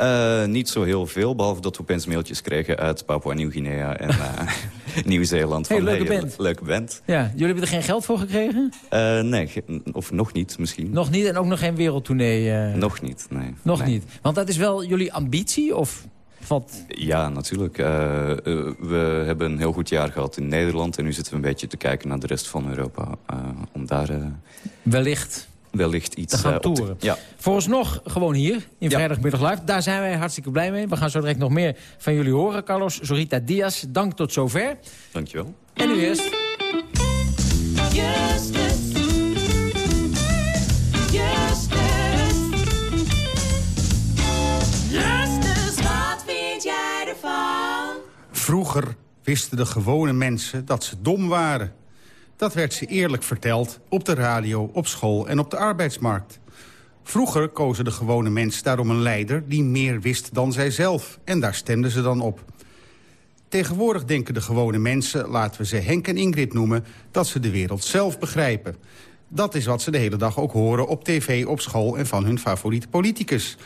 [SPEAKER 14] Uh, niet zo heel veel, behalve dat we opeens mailtjes kregen uit Papua-Nieuw-Guinea en uh, *laughs* Nieuw-Zeeland.
[SPEAKER 8] Hey, leuke hey, band.
[SPEAKER 14] Leuke band.
[SPEAKER 8] Ja, jullie hebben er geen geld voor gekregen?
[SPEAKER 14] Uh, nee, of nog niet misschien.
[SPEAKER 8] Nog niet en ook nog geen wereldtournee?
[SPEAKER 14] Nog niet, nee.
[SPEAKER 8] Nog
[SPEAKER 14] nee.
[SPEAKER 8] niet. Want dat is wel jullie ambitie of... Valt...
[SPEAKER 14] Ja, natuurlijk. we hebben een heel goed jaar gehad in Nederland... en nu zitten we een beetje te kijken naar de rest van Europa. om daar...
[SPEAKER 8] Wellicht
[SPEAKER 14] wellicht iets
[SPEAKER 8] te gaan
[SPEAKER 14] uh,
[SPEAKER 8] toeren.
[SPEAKER 14] Ja.
[SPEAKER 8] Vooralsnog gewoon hier, in ja. vrijdagmiddag live. Daar zijn wij hartstikke blij mee. We gaan zo direct nog meer van jullie horen. Carlos, Zorita Diaz, dank tot zover.
[SPEAKER 14] Dankjewel.
[SPEAKER 8] En nu eerst...
[SPEAKER 6] Justus. Justus. Justus, wat vind jij ervan?
[SPEAKER 15] Vroeger wisten de gewone mensen dat ze dom waren. Dat werd ze eerlijk verteld op de radio, op school en op de arbeidsmarkt. Vroeger kozen de gewone mensen daarom een leider die meer wist dan zijzelf. En daar stemden ze dan op. Tegenwoordig denken de gewone mensen, laten we ze Henk en Ingrid noemen... dat ze de wereld zelf begrijpen. Dat is wat ze de hele dag ook horen op tv, op school en van hun favoriete politicus.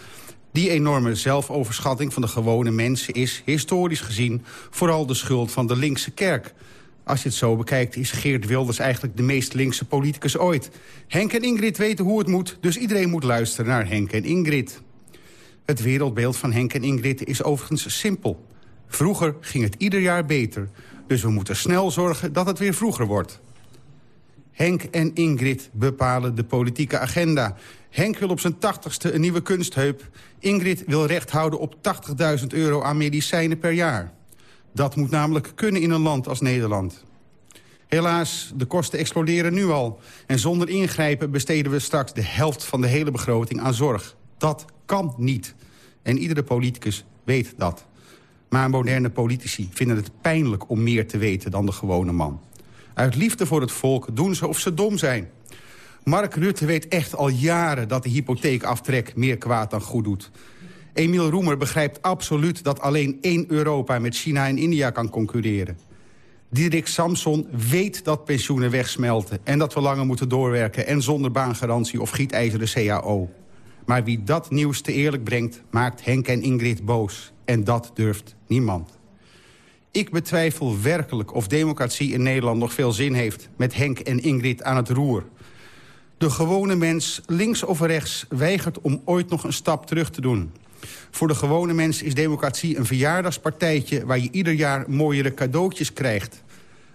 [SPEAKER 15] Die enorme zelfoverschatting van de gewone mensen is, historisch gezien... vooral de schuld van de linkse kerk... Als je het zo bekijkt is Geert Wilders eigenlijk de meest linkse politicus ooit. Henk en Ingrid weten hoe het moet, dus iedereen moet luisteren naar Henk en Ingrid. Het wereldbeeld van Henk en Ingrid is overigens simpel. Vroeger ging het ieder jaar beter, dus we moeten snel zorgen dat het weer vroeger wordt. Henk en Ingrid bepalen de politieke agenda. Henk wil op zijn tachtigste een nieuwe kunstheup. Ingrid wil recht houden op 80.000 euro aan medicijnen per jaar. Dat moet namelijk kunnen in een land als Nederland. Helaas, de kosten exploderen nu al. En zonder ingrijpen besteden we straks de helft van de hele begroting aan zorg. Dat kan niet. En iedere politicus weet dat. Maar moderne politici vinden het pijnlijk om meer te weten dan de gewone man. Uit liefde voor het volk doen ze of ze dom zijn. Mark Rutte weet echt al jaren dat de hypotheekaftrek meer kwaad dan goed doet. Emiel Roemer begrijpt absoluut dat alleen één Europa met China en India kan concurreren. Diederik Samson weet dat pensioenen wegsmelten... en dat we langer moeten doorwerken en zonder baangarantie of gietijzeren CAO. Maar wie dat nieuws te eerlijk brengt, maakt Henk en Ingrid boos. En dat durft niemand. Ik betwijfel werkelijk of democratie in Nederland nog veel zin heeft... met Henk en Ingrid aan het roer. De gewone mens, links of rechts, weigert om ooit nog een stap terug te doen. Voor de gewone mens is democratie een verjaardagspartijtje... waar je ieder jaar mooiere cadeautjes krijgt.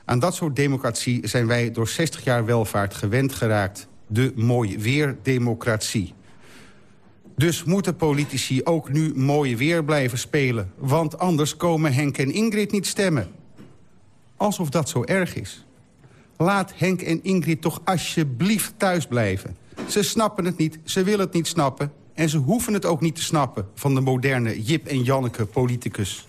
[SPEAKER 15] Aan dat soort democratie zijn wij door 60 jaar welvaart gewend geraakt. De mooi weer democratie. Dus moeten politici ook nu mooi weer blijven spelen. Want anders komen Henk en Ingrid niet stemmen. Alsof dat zo erg is. Laat Henk en Ingrid toch alsjeblieft thuis blijven. Ze snappen het niet, ze willen het niet snappen... En ze hoeven het ook niet te snappen van de moderne Jip en Janneke politicus.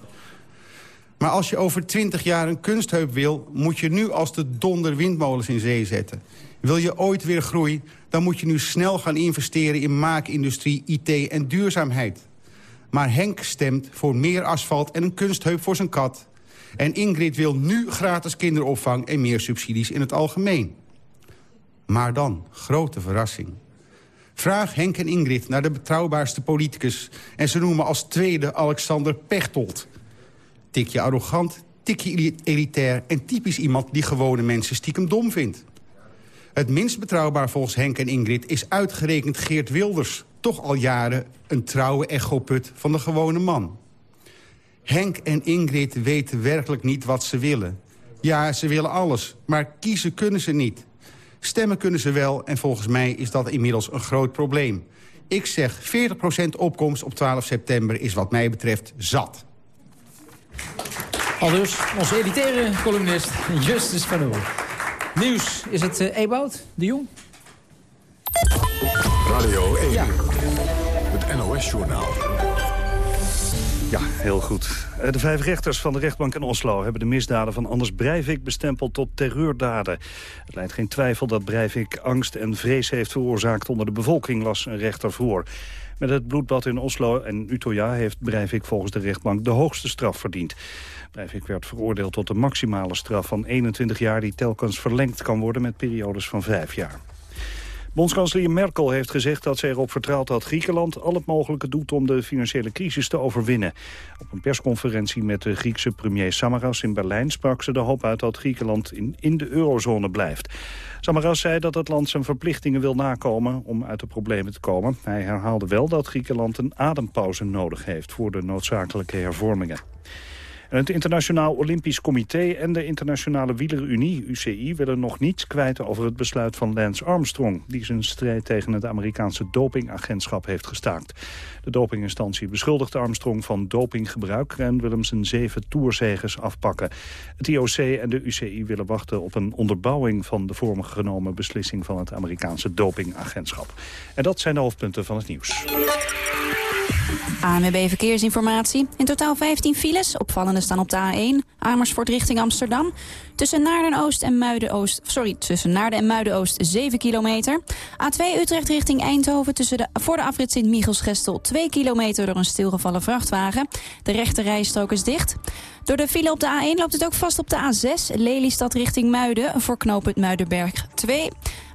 [SPEAKER 15] Maar als je over twintig jaar een kunstheup wil... moet je nu als de donder windmolens in zee zetten. Wil je ooit weer groei, dan moet je nu snel gaan investeren... in maakindustrie, IT en duurzaamheid. Maar Henk stemt voor meer asfalt en een kunstheup voor zijn kat. En Ingrid wil nu gratis kinderopvang en meer subsidies in het algemeen. Maar dan, grote verrassing. Vraag Henk en Ingrid naar de betrouwbaarste politicus... en ze noemen als tweede Alexander Pechtold. Tikje arrogant, tikje elitair... en typisch iemand die gewone mensen stiekem dom vindt. Het minst betrouwbaar volgens Henk en Ingrid is uitgerekend Geert Wilders... toch al jaren een trouwe echoput van de gewone man. Henk en Ingrid weten werkelijk niet wat ze willen. Ja, ze willen alles, maar kiezen kunnen ze niet... Stemmen kunnen ze wel en volgens mij is dat inmiddels een groot probleem. Ik zeg 40% opkomst op 12 september is wat mij betreft zat.
[SPEAKER 8] Al dus onze elitaire columnist Justus van Oel. Nieuws, is het uh, Ewout de Jong?
[SPEAKER 1] Radio 1, ja. het NOS-journaal.
[SPEAKER 2] Ja, heel goed. Eh, de vijf rechters van de rechtbank in Oslo hebben de misdaden van Anders Breivik bestempeld tot terreurdaden. Het leidt geen twijfel dat Breivik angst en vrees heeft veroorzaakt onder de bevolking, las een rechter voor. Met het bloedbad in Oslo en Utøya heeft Breivik volgens de rechtbank de hoogste straf verdiend. Breivik werd veroordeeld tot een maximale straf van 21 jaar... die telkens verlengd kan worden met periodes van 5 jaar. Bondskanselier Merkel heeft gezegd dat ze erop vertrouwt dat Griekenland al het mogelijke doet om de financiële crisis te overwinnen. Op een persconferentie met de Griekse premier Samaras in Berlijn sprak ze de hoop uit dat Griekenland in, in de eurozone blijft. Samaras zei dat het land zijn verplichtingen wil nakomen om uit de problemen te komen. Hij herhaalde wel dat Griekenland een adempauze nodig heeft voor de noodzakelijke hervormingen het Internationaal Olympisch Comité en de Internationale Wielerunie, UCI, willen nog niets kwijt over het besluit van Lance Armstrong, die zijn strijd tegen het Amerikaanse dopingagentschap heeft gestaakt. De dopinginstantie beschuldigt Armstrong van dopinggebruik en wil hem zijn zeven toerzegers afpakken. Het IOC en de UCI willen wachten op een onderbouwing van de vorige genomen beslissing van het Amerikaanse dopingagentschap. En dat zijn de hoofdpunten van het nieuws.
[SPEAKER 4] ANWB Verkeersinformatie. In totaal 15 files. Opvallende staan op de A1. Amersfoort richting Amsterdam. Tussen Naarden-Oost en Muiden-Oost... Sorry, tussen Naarden en Muiden-Oost 7 kilometer. A2 Utrecht richting Eindhoven. Tussen de, voor de afrit Sint-Michels-Gestel 2 kilometer door een stilgevallen vrachtwagen. De rechte rijstrook is dicht. Door de file op de A1 loopt het ook vast op de A6. Lelystad richting Muiden. Voor knooppunt Muidenberg 2.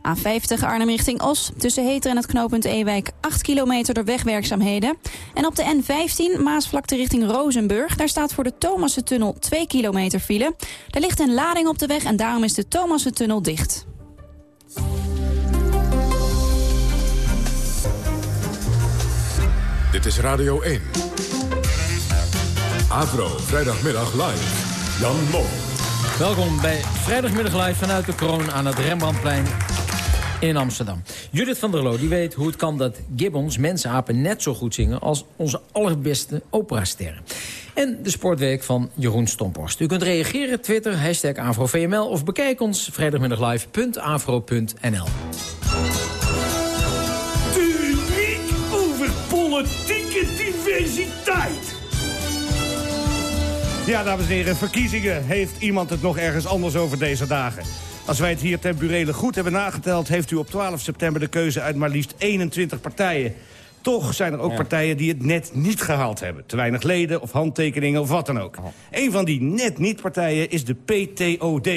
[SPEAKER 4] A50 Arnhem richting Os. Tussen Heter en het knooppunt Ewijk 8 kilometer door wegwerkzaamheden. En op de N15 Maasvlakte richting Rozenburg. Daar staat voor de Thomassentunnel 2 kilometer file. Er ligt een lading op de weg en daarom is de Thomassentunnel dicht.
[SPEAKER 1] Dit is Radio 1. Avro, vrijdagmiddag live. Jan Mom.
[SPEAKER 8] Welkom bij Vrijdagmiddag live vanuit de kroon aan het Rembrandtplein in Amsterdam. Judith van der Loo die weet hoe het kan dat Gibbons mensenapen net zo goed zingen... als onze allerbeste operasterren. En de sportweek van Jeroen Stomporst. U kunt reageren, Twitter, hashtag AfroVML... of bekijk ons vrijdagmiddaglive.afro.nl.
[SPEAKER 16] De uniek over politieke diversiteit. Ja, dames en heren, verkiezingen. Heeft iemand het nog ergens anders over deze dagen? Als wij het hier ten burele goed hebben nageteld... heeft u op 12 september de keuze uit maar liefst 21 partijen. Toch zijn er ook partijen die het net niet gehaald hebben. Te weinig leden of handtekeningen of wat dan ook. Een van die net niet partijen is de PTOD.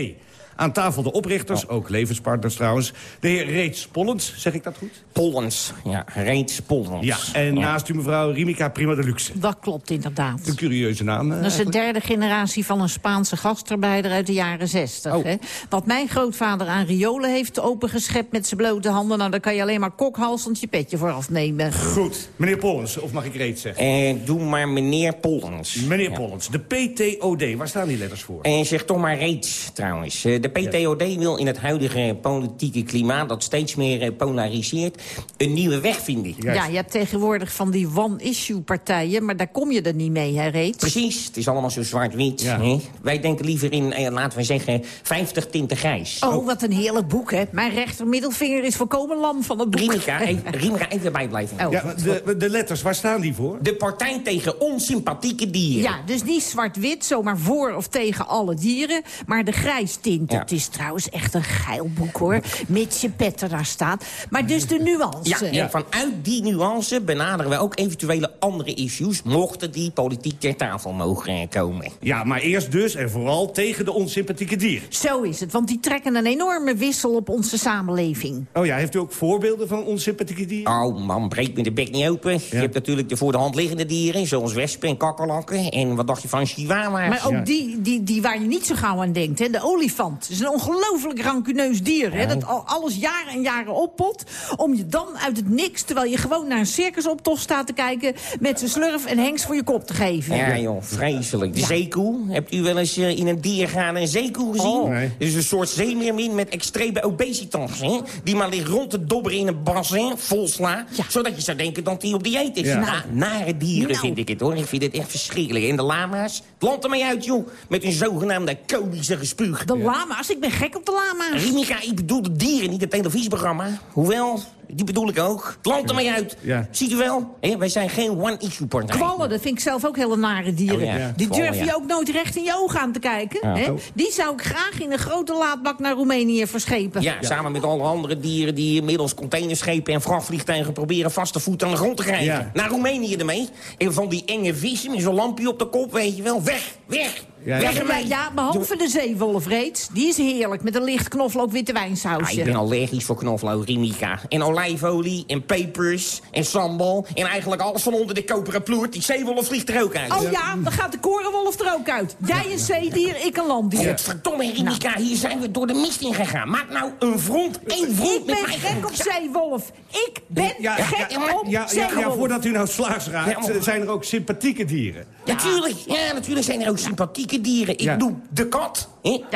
[SPEAKER 16] Aan tafel de oprichters, ook levenspartners trouwens. De heer Reets Pollens, zeg ik dat goed?
[SPEAKER 17] Pollens, ja, Reets Pollens.
[SPEAKER 16] Ja, en naast u mevrouw Rimika Prima de Luxe.
[SPEAKER 10] Dat klopt inderdaad.
[SPEAKER 16] Een curieuze naam. eh,
[SPEAKER 10] Dat is de derde generatie van een Spaanse gastarbeider uit de jaren zestig.
[SPEAKER 16] Oh.
[SPEAKER 10] hè. Wat mijn grootvader aan riolen heeft opengeschept met zijn blote handen... nou, daar kan je alleen maar kokhalsend je petje voor afnemen.
[SPEAKER 16] Goed. Meneer Pollens, of mag ik Reets zeggen?
[SPEAKER 17] Eh, doe maar meneer Pollens.
[SPEAKER 16] Meneer Pollens, de PTOD, waar staan die letters voor?
[SPEAKER 17] En zeg toch maar reeds, trouwens. Eh, De PTOD wil in het huidige politieke klimaat... dat steeds meer eh, polariseert, een nieuwe weg vinden.
[SPEAKER 10] Ja, je hebt tegenwoordig van die one-issue-partijen... maar daar kom je er niet mee, hè, Reet?
[SPEAKER 17] Precies, het is allemaal zo zwart-wit.
[SPEAKER 10] Ja.
[SPEAKER 17] Wij denken liever in, eh, laten we zeggen, 50 tinten grijs.
[SPEAKER 10] Oh, wat een heerlijk boek, hè. Mijn rechtermiddelvinger is volkomen lam van het boek.
[SPEAKER 17] Rimika, *laughs* even, even bijblijven.
[SPEAKER 10] Oh.
[SPEAKER 16] Ja, de, de letters, waar staan die voor?
[SPEAKER 17] De Partij tegen Onsympathieke Dieren.
[SPEAKER 10] Ja, dus niet zwart-wit, zomaar voor of tegen alle dieren. Maar de grijstint.
[SPEAKER 17] Ja.
[SPEAKER 10] Het is trouwens echt een geil boek, hoor. Mits je pet er daar staat. Maar dus de nuance.
[SPEAKER 17] Ja, en vanuit die nuance benaderen we ook eventuele andere issues... mochten die politiek ter tafel mogen eh, komen.
[SPEAKER 16] Ja, maar eerst dus en vooral tegen de onsympathieke dieren.
[SPEAKER 10] Zo is het, want die trekken een enorme wissel op onze samenleving.
[SPEAKER 16] Oh ja, heeft u ook voorbeelden van onsympathieke dieren?
[SPEAKER 17] Oh man, breek me de bek niet open. Je hebt natuurlijk de voor de hand liggende dieren... zoals wespen en kakkerlakken. En wat dacht je van chihuahua's?
[SPEAKER 10] Maar ook die, die, die waar je niet zo gauw aan denkt, hè, de olifant. Het is een ongelooflijk rancuneus dier, hè, dat al, alles jaren en jaren oppot... om je dan uit het niks, terwijl je gewoon naar een circusoptocht staat te kijken... met zijn slurf en hengst voor je kop te geven.
[SPEAKER 17] Ja joh, vreselijk. De zeekoe. Hebt u wel eens eh, in een diergaarde een zeekoe gezien?
[SPEAKER 10] Oh.
[SPEAKER 16] Nee.
[SPEAKER 17] Het is een soort zeemeermin met extreme obesitas. Hè? Die maar ligt rond te dobberen in een bassin vol sla. Zodat je zou denken dat hij op dieet is.
[SPEAKER 16] Ja.
[SPEAKER 17] Na, nare dieren
[SPEAKER 10] Nou.
[SPEAKER 17] vind ik het hoor. Ik vind het echt verschrikkelijk. En de lama's? Het land ermee uit joh. Met hun zogenaamde komische gespuug.
[SPEAKER 10] De lama's, ik ben gek op de lama's.
[SPEAKER 17] Rimika, ik bedoel de dieren, niet het televisieprogramma. Hoewel, die bedoel ik ook. Het land ermee uit.
[SPEAKER 16] Ja.
[SPEAKER 17] Ziet u wel? Wij zijn geen one-issue-partij.
[SPEAKER 10] Kwallen, dat vind ik zelf ook hele nare dieren.
[SPEAKER 17] Oh ja,
[SPEAKER 10] Die
[SPEAKER 17] kwallen,
[SPEAKER 10] durf je
[SPEAKER 17] ja.
[SPEAKER 10] ook nooit recht in je ogen aan te kijken.
[SPEAKER 17] Ja.
[SPEAKER 10] hè? Die zou ik graag in een grote laadbak naar Roemenië verschepen.
[SPEAKER 17] Ja, samen met alle andere dieren die middels containerschepen en vrachtvliegtuigen proberen vaste voet aan de grond te krijgen.
[SPEAKER 16] Ja.
[SPEAKER 17] Naar Roemenië ermee. En van die enge vissen met zo'n lampje op de kop, weet je wel. Weg, weg,
[SPEAKER 16] Ja,
[SPEAKER 17] weg
[SPEAKER 10] Ja,
[SPEAKER 17] ermee.
[SPEAKER 10] ja, behalve de zeewolf reeds. Die is heerlijk, met een licht knoflook witte
[SPEAKER 17] Ah,
[SPEAKER 10] wijnsausje.
[SPEAKER 17] ik ben allergisch voor knoflook, Rimika. En olijfolie, en pepers, en sambal. En eigenlijk alles van onder de koperen ploert. Die zeewolf vliegt er ook uit.
[SPEAKER 10] Oh ja, dan gaat de korenwolf er ook uit. Jij een zeedier, ik een landdier.
[SPEAKER 17] Verdomme, Rimika, hier zijn we door de mist in gegaan. Maak nou een front, één front
[SPEAKER 10] Ik ben gek op zeewolf. Ik ben
[SPEAKER 16] Ja,
[SPEAKER 10] gek
[SPEAKER 16] ja,
[SPEAKER 10] op
[SPEAKER 16] ja, ja, voordat u nou slaags raakt,
[SPEAKER 17] Ja, maar-
[SPEAKER 16] zijn er ook sympathieke dieren.
[SPEAKER 17] Natuurlijk, ja, natuurlijk zijn er ook sympathieke dieren. Ik
[SPEAKER 16] Ja.
[SPEAKER 17] doe de kat.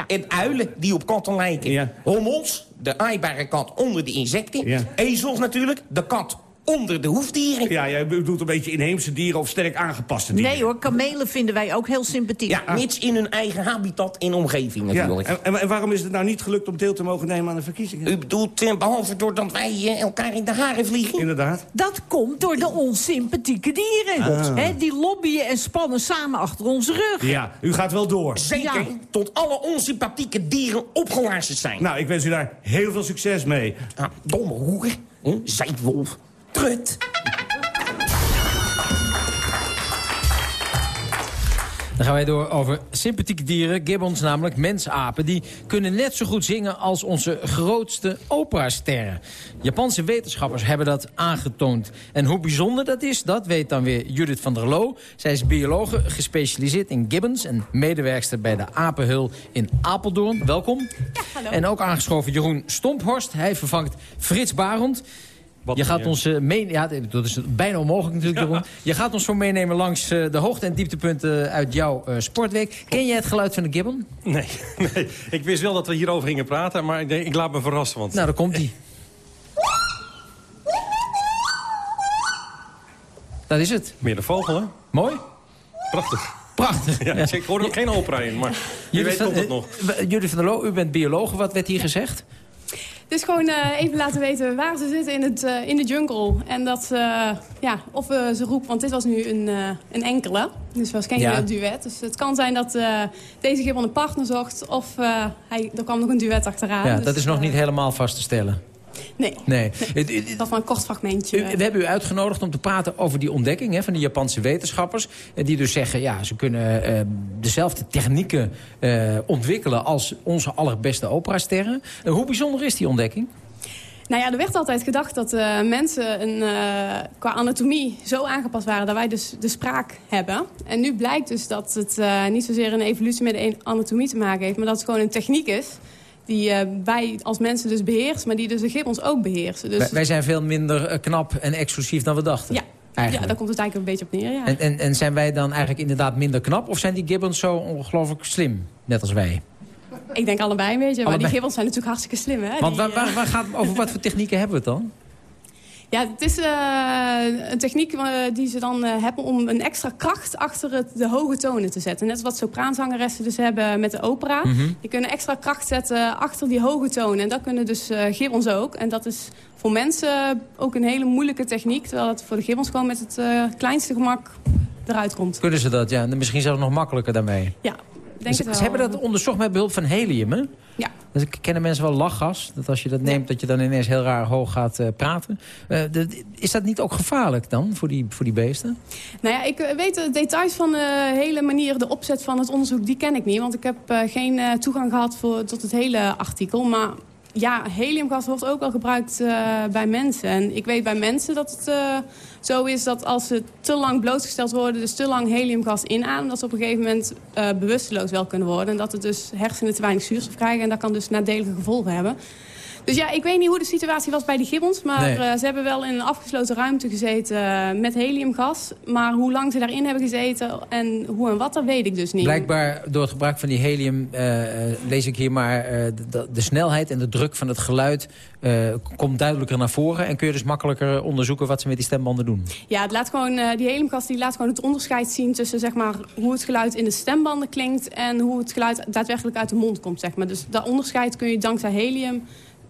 [SPEAKER 17] En uilen die op katten lijken.
[SPEAKER 16] Ja.
[SPEAKER 17] Hommels, de aaibare kat onder de insecten.
[SPEAKER 16] Ja.
[SPEAKER 17] Ezels natuurlijk, de kat onder de hoefdieren.
[SPEAKER 16] Ja, jij bedoelt een beetje inheemse dieren of sterk aangepaste dieren.
[SPEAKER 10] Nee hoor, kamelen vinden wij ook heel sympathiek.
[SPEAKER 17] Ja, mits in hun eigen habitat en omgeving
[SPEAKER 16] Ja,
[SPEAKER 17] natuurlijk.
[SPEAKER 16] en, en- en waarom is het nou niet gelukt om deel te mogen nemen aan de verkiezingen?
[SPEAKER 17] U bedoelt, eh, behalve doordat wij eh, elkaar in de haren vliegen?
[SPEAKER 16] Inderdaad.
[SPEAKER 10] Dat komt door de onsympathieke dieren.
[SPEAKER 16] Ah.
[SPEAKER 10] Hè, die lobbyen en spannen samen achter onze rug.
[SPEAKER 16] Ja, u gaat wel door.
[SPEAKER 17] Zeker,
[SPEAKER 10] Ja.
[SPEAKER 17] tot alle onsympathieke dieren opgelazerd zijn.
[SPEAKER 16] Nou, ik wens u daar heel veel succes mee.
[SPEAKER 17] Ah, domme hoer, zeidwolf, trut.
[SPEAKER 8] Dan gaan wij door over sympathieke dieren, gibbons namelijk, mensapen. Die kunnen net zo goed zingen als onze grootste operasterren. Japanse wetenschappers hebben dat aangetoond. En hoe bijzonder dat is, dat weet dan weer Judith van der Loo. Zij is biologe, gespecialiseerd in gibbons... en medewerkster bij de Apenhul in Apeldoorn. Welkom.
[SPEAKER 18] hallo.
[SPEAKER 8] En ook aangeschoven Jeroen Stomphorst. Hij vervangt Frits Barend. Je gaat ons uh, mee... Ja, dat is bijna onmogelijk natuurlijk. Je gaat ons zo meenemen langs uh, de hoogte- en dieptepunten uit jouw uh, sportweek. Ken jij het geluid van de gibbon?
[SPEAKER 18] Nee, *laughs* nee, ik wist wel dat we hierover gingen praten, maar ik, denk, ik laat me verrassen. Want...
[SPEAKER 8] Nou, daar komt hij. Dat is het.
[SPEAKER 18] Meer de vogel, hè?
[SPEAKER 8] Mooi.
[SPEAKER 18] Prachtig.
[SPEAKER 8] Prachtig.
[SPEAKER 18] Ja, Ik hoor er nog geen opera in, maar je weet komt het nog.
[SPEAKER 8] Judith van der Loo, u bent bioloog. Wat werd hier gezegd?
[SPEAKER 19] Dus gewoon uh, even laten weten waar ze zitten in, het, uh, in de jungle. En dat, uh, ja, of we ze roepen, want dit was nu een, een enkele. Dus geen ja. duet. Dus het kan zijn dat deze gibbon een partner zocht. Of hij, er kwam nog een duet achteraan.
[SPEAKER 8] Ja,
[SPEAKER 19] dus,
[SPEAKER 8] dat is nog niet helemaal vast te stellen.
[SPEAKER 19] Nee.
[SPEAKER 8] nee.
[SPEAKER 19] Dat was een kort fragmentje.
[SPEAKER 8] U, we hebben u uitgenodigd om te praten over die ontdekking hè, van de Japanse wetenschappers. Die dus zeggen, ja, ze kunnen uh, dezelfde technieken uh, ontwikkelen als onze allerbeste operasterren. Uh, hoe bijzonder is die ontdekking?
[SPEAKER 19] Nou ja, er werd altijd gedacht dat uh, mensen een, uh, qua anatomie zo aangepast waren... dat wij dus de spraak hebben. En nu blijkt dus dat het uh, niet zozeer een evolutie met de anatomie te maken heeft... maar dat het gewoon een techniek is die uh, wij als mensen dus beheersen... maar die dus de gibbons ook beheersen. Dus
[SPEAKER 8] wij, wij zijn veel minder uh, knap en exclusief dan we dachten.
[SPEAKER 19] Ja. Eigenlijk. Ja, daar komt het eigenlijk een beetje op neer, ja.
[SPEAKER 8] En, en, en zijn wij dan eigenlijk inderdaad minder knap... of zijn die gibbons zo ongelooflijk slim, net als wij?
[SPEAKER 19] Ik denk allebei een beetje,
[SPEAKER 8] allebei.
[SPEAKER 19] maar die gibbons zijn natuurlijk hartstikke slim, hè?
[SPEAKER 8] Want
[SPEAKER 19] die,
[SPEAKER 8] waar, waar, waar gaat, over wat voor *laughs* technieken hebben we het dan?
[SPEAKER 19] Ja, het is uh, een techniek uh, die ze dan uh, hebben om een extra kracht achter het, de hoge tonen te zetten. Net als wat sopraanzangeressen dus hebben met de opera. Mm -hmm. Die kunnen extra kracht zetten achter die hoge tonen. En dat kunnen dus gibbons ook. En dat is voor mensen ook een hele moeilijke techniek. Terwijl het voor de gibbons gewoon met het kleinste gemak eruit komt.
[SPEAKER 8] Kunnen ze dat, ja. Misschien zelfs nog makkelijker daarmee.
[SPEAKER 19] Ja, denk
[SPEAKER 8] ze,
[SPEAKER 19] het wel.
[SPEAKER 8] Ze hebben dat onderzocht met behulp van helium, hè?
[SPEAKER 19] Ja.
[SPEAKER 8] Dus kennen mensen wel lachgas. Dat als je dat neemt, ja. dat je dan ineens heel raar hoog gaat uh, praten. Uh, de, is dat niet ook gevaarlijk dan voor die, voor die beesten?
[SPEAKER 19] Nou ja, ik uh, weet de details van de hele manier, de opzet van het onderzoek, die ken ik niet. Want ik heb geen toegang gehad voor, tot het hele artikel. Maar ja, heliumgas wordt ook wel gebruikt bij mensen. En ik weet bij mensen dat het zo is dat als ze te lang blootgesteld worden... dus te lang heliumgas inademen... dat ze op een gegeven moment uh, bewusteloos wel kunnen worden. En dat het dus hersenen te weinig zuurstof krijgen. En dat kan dus nadelige gevolgen hebben. Dus ja, ik weet niet hoe de situatie was bij die gibbons. Maar nee. uh, ze hebben wel in een afgesloten ruimte gezeten uh, met heliumgas. Maar hoe lang ze daarin hebben gezeten en hoe en wat, dat weet ik dus niet.
[SPEAKER 8] Blijkbaar door het gebruik van die helium uh, lees ik hier maar... De, de, snelheid en de druk van het geluid komt duidelijker naar voren. En kun je dus makkelijker onderzoeken wat ze met die stembanden doen.
[SPEAKER 19] Ja, het laat gewoon, die heliumgas die laat gewoon het onderscheid zien tussen zeg maar, hoe het geluid in de stembanden klinkt... en hoe het geluid daadwerkelijk uit de mond komt. Zeg maar. Dus dat onderscheid kun je dankzij helium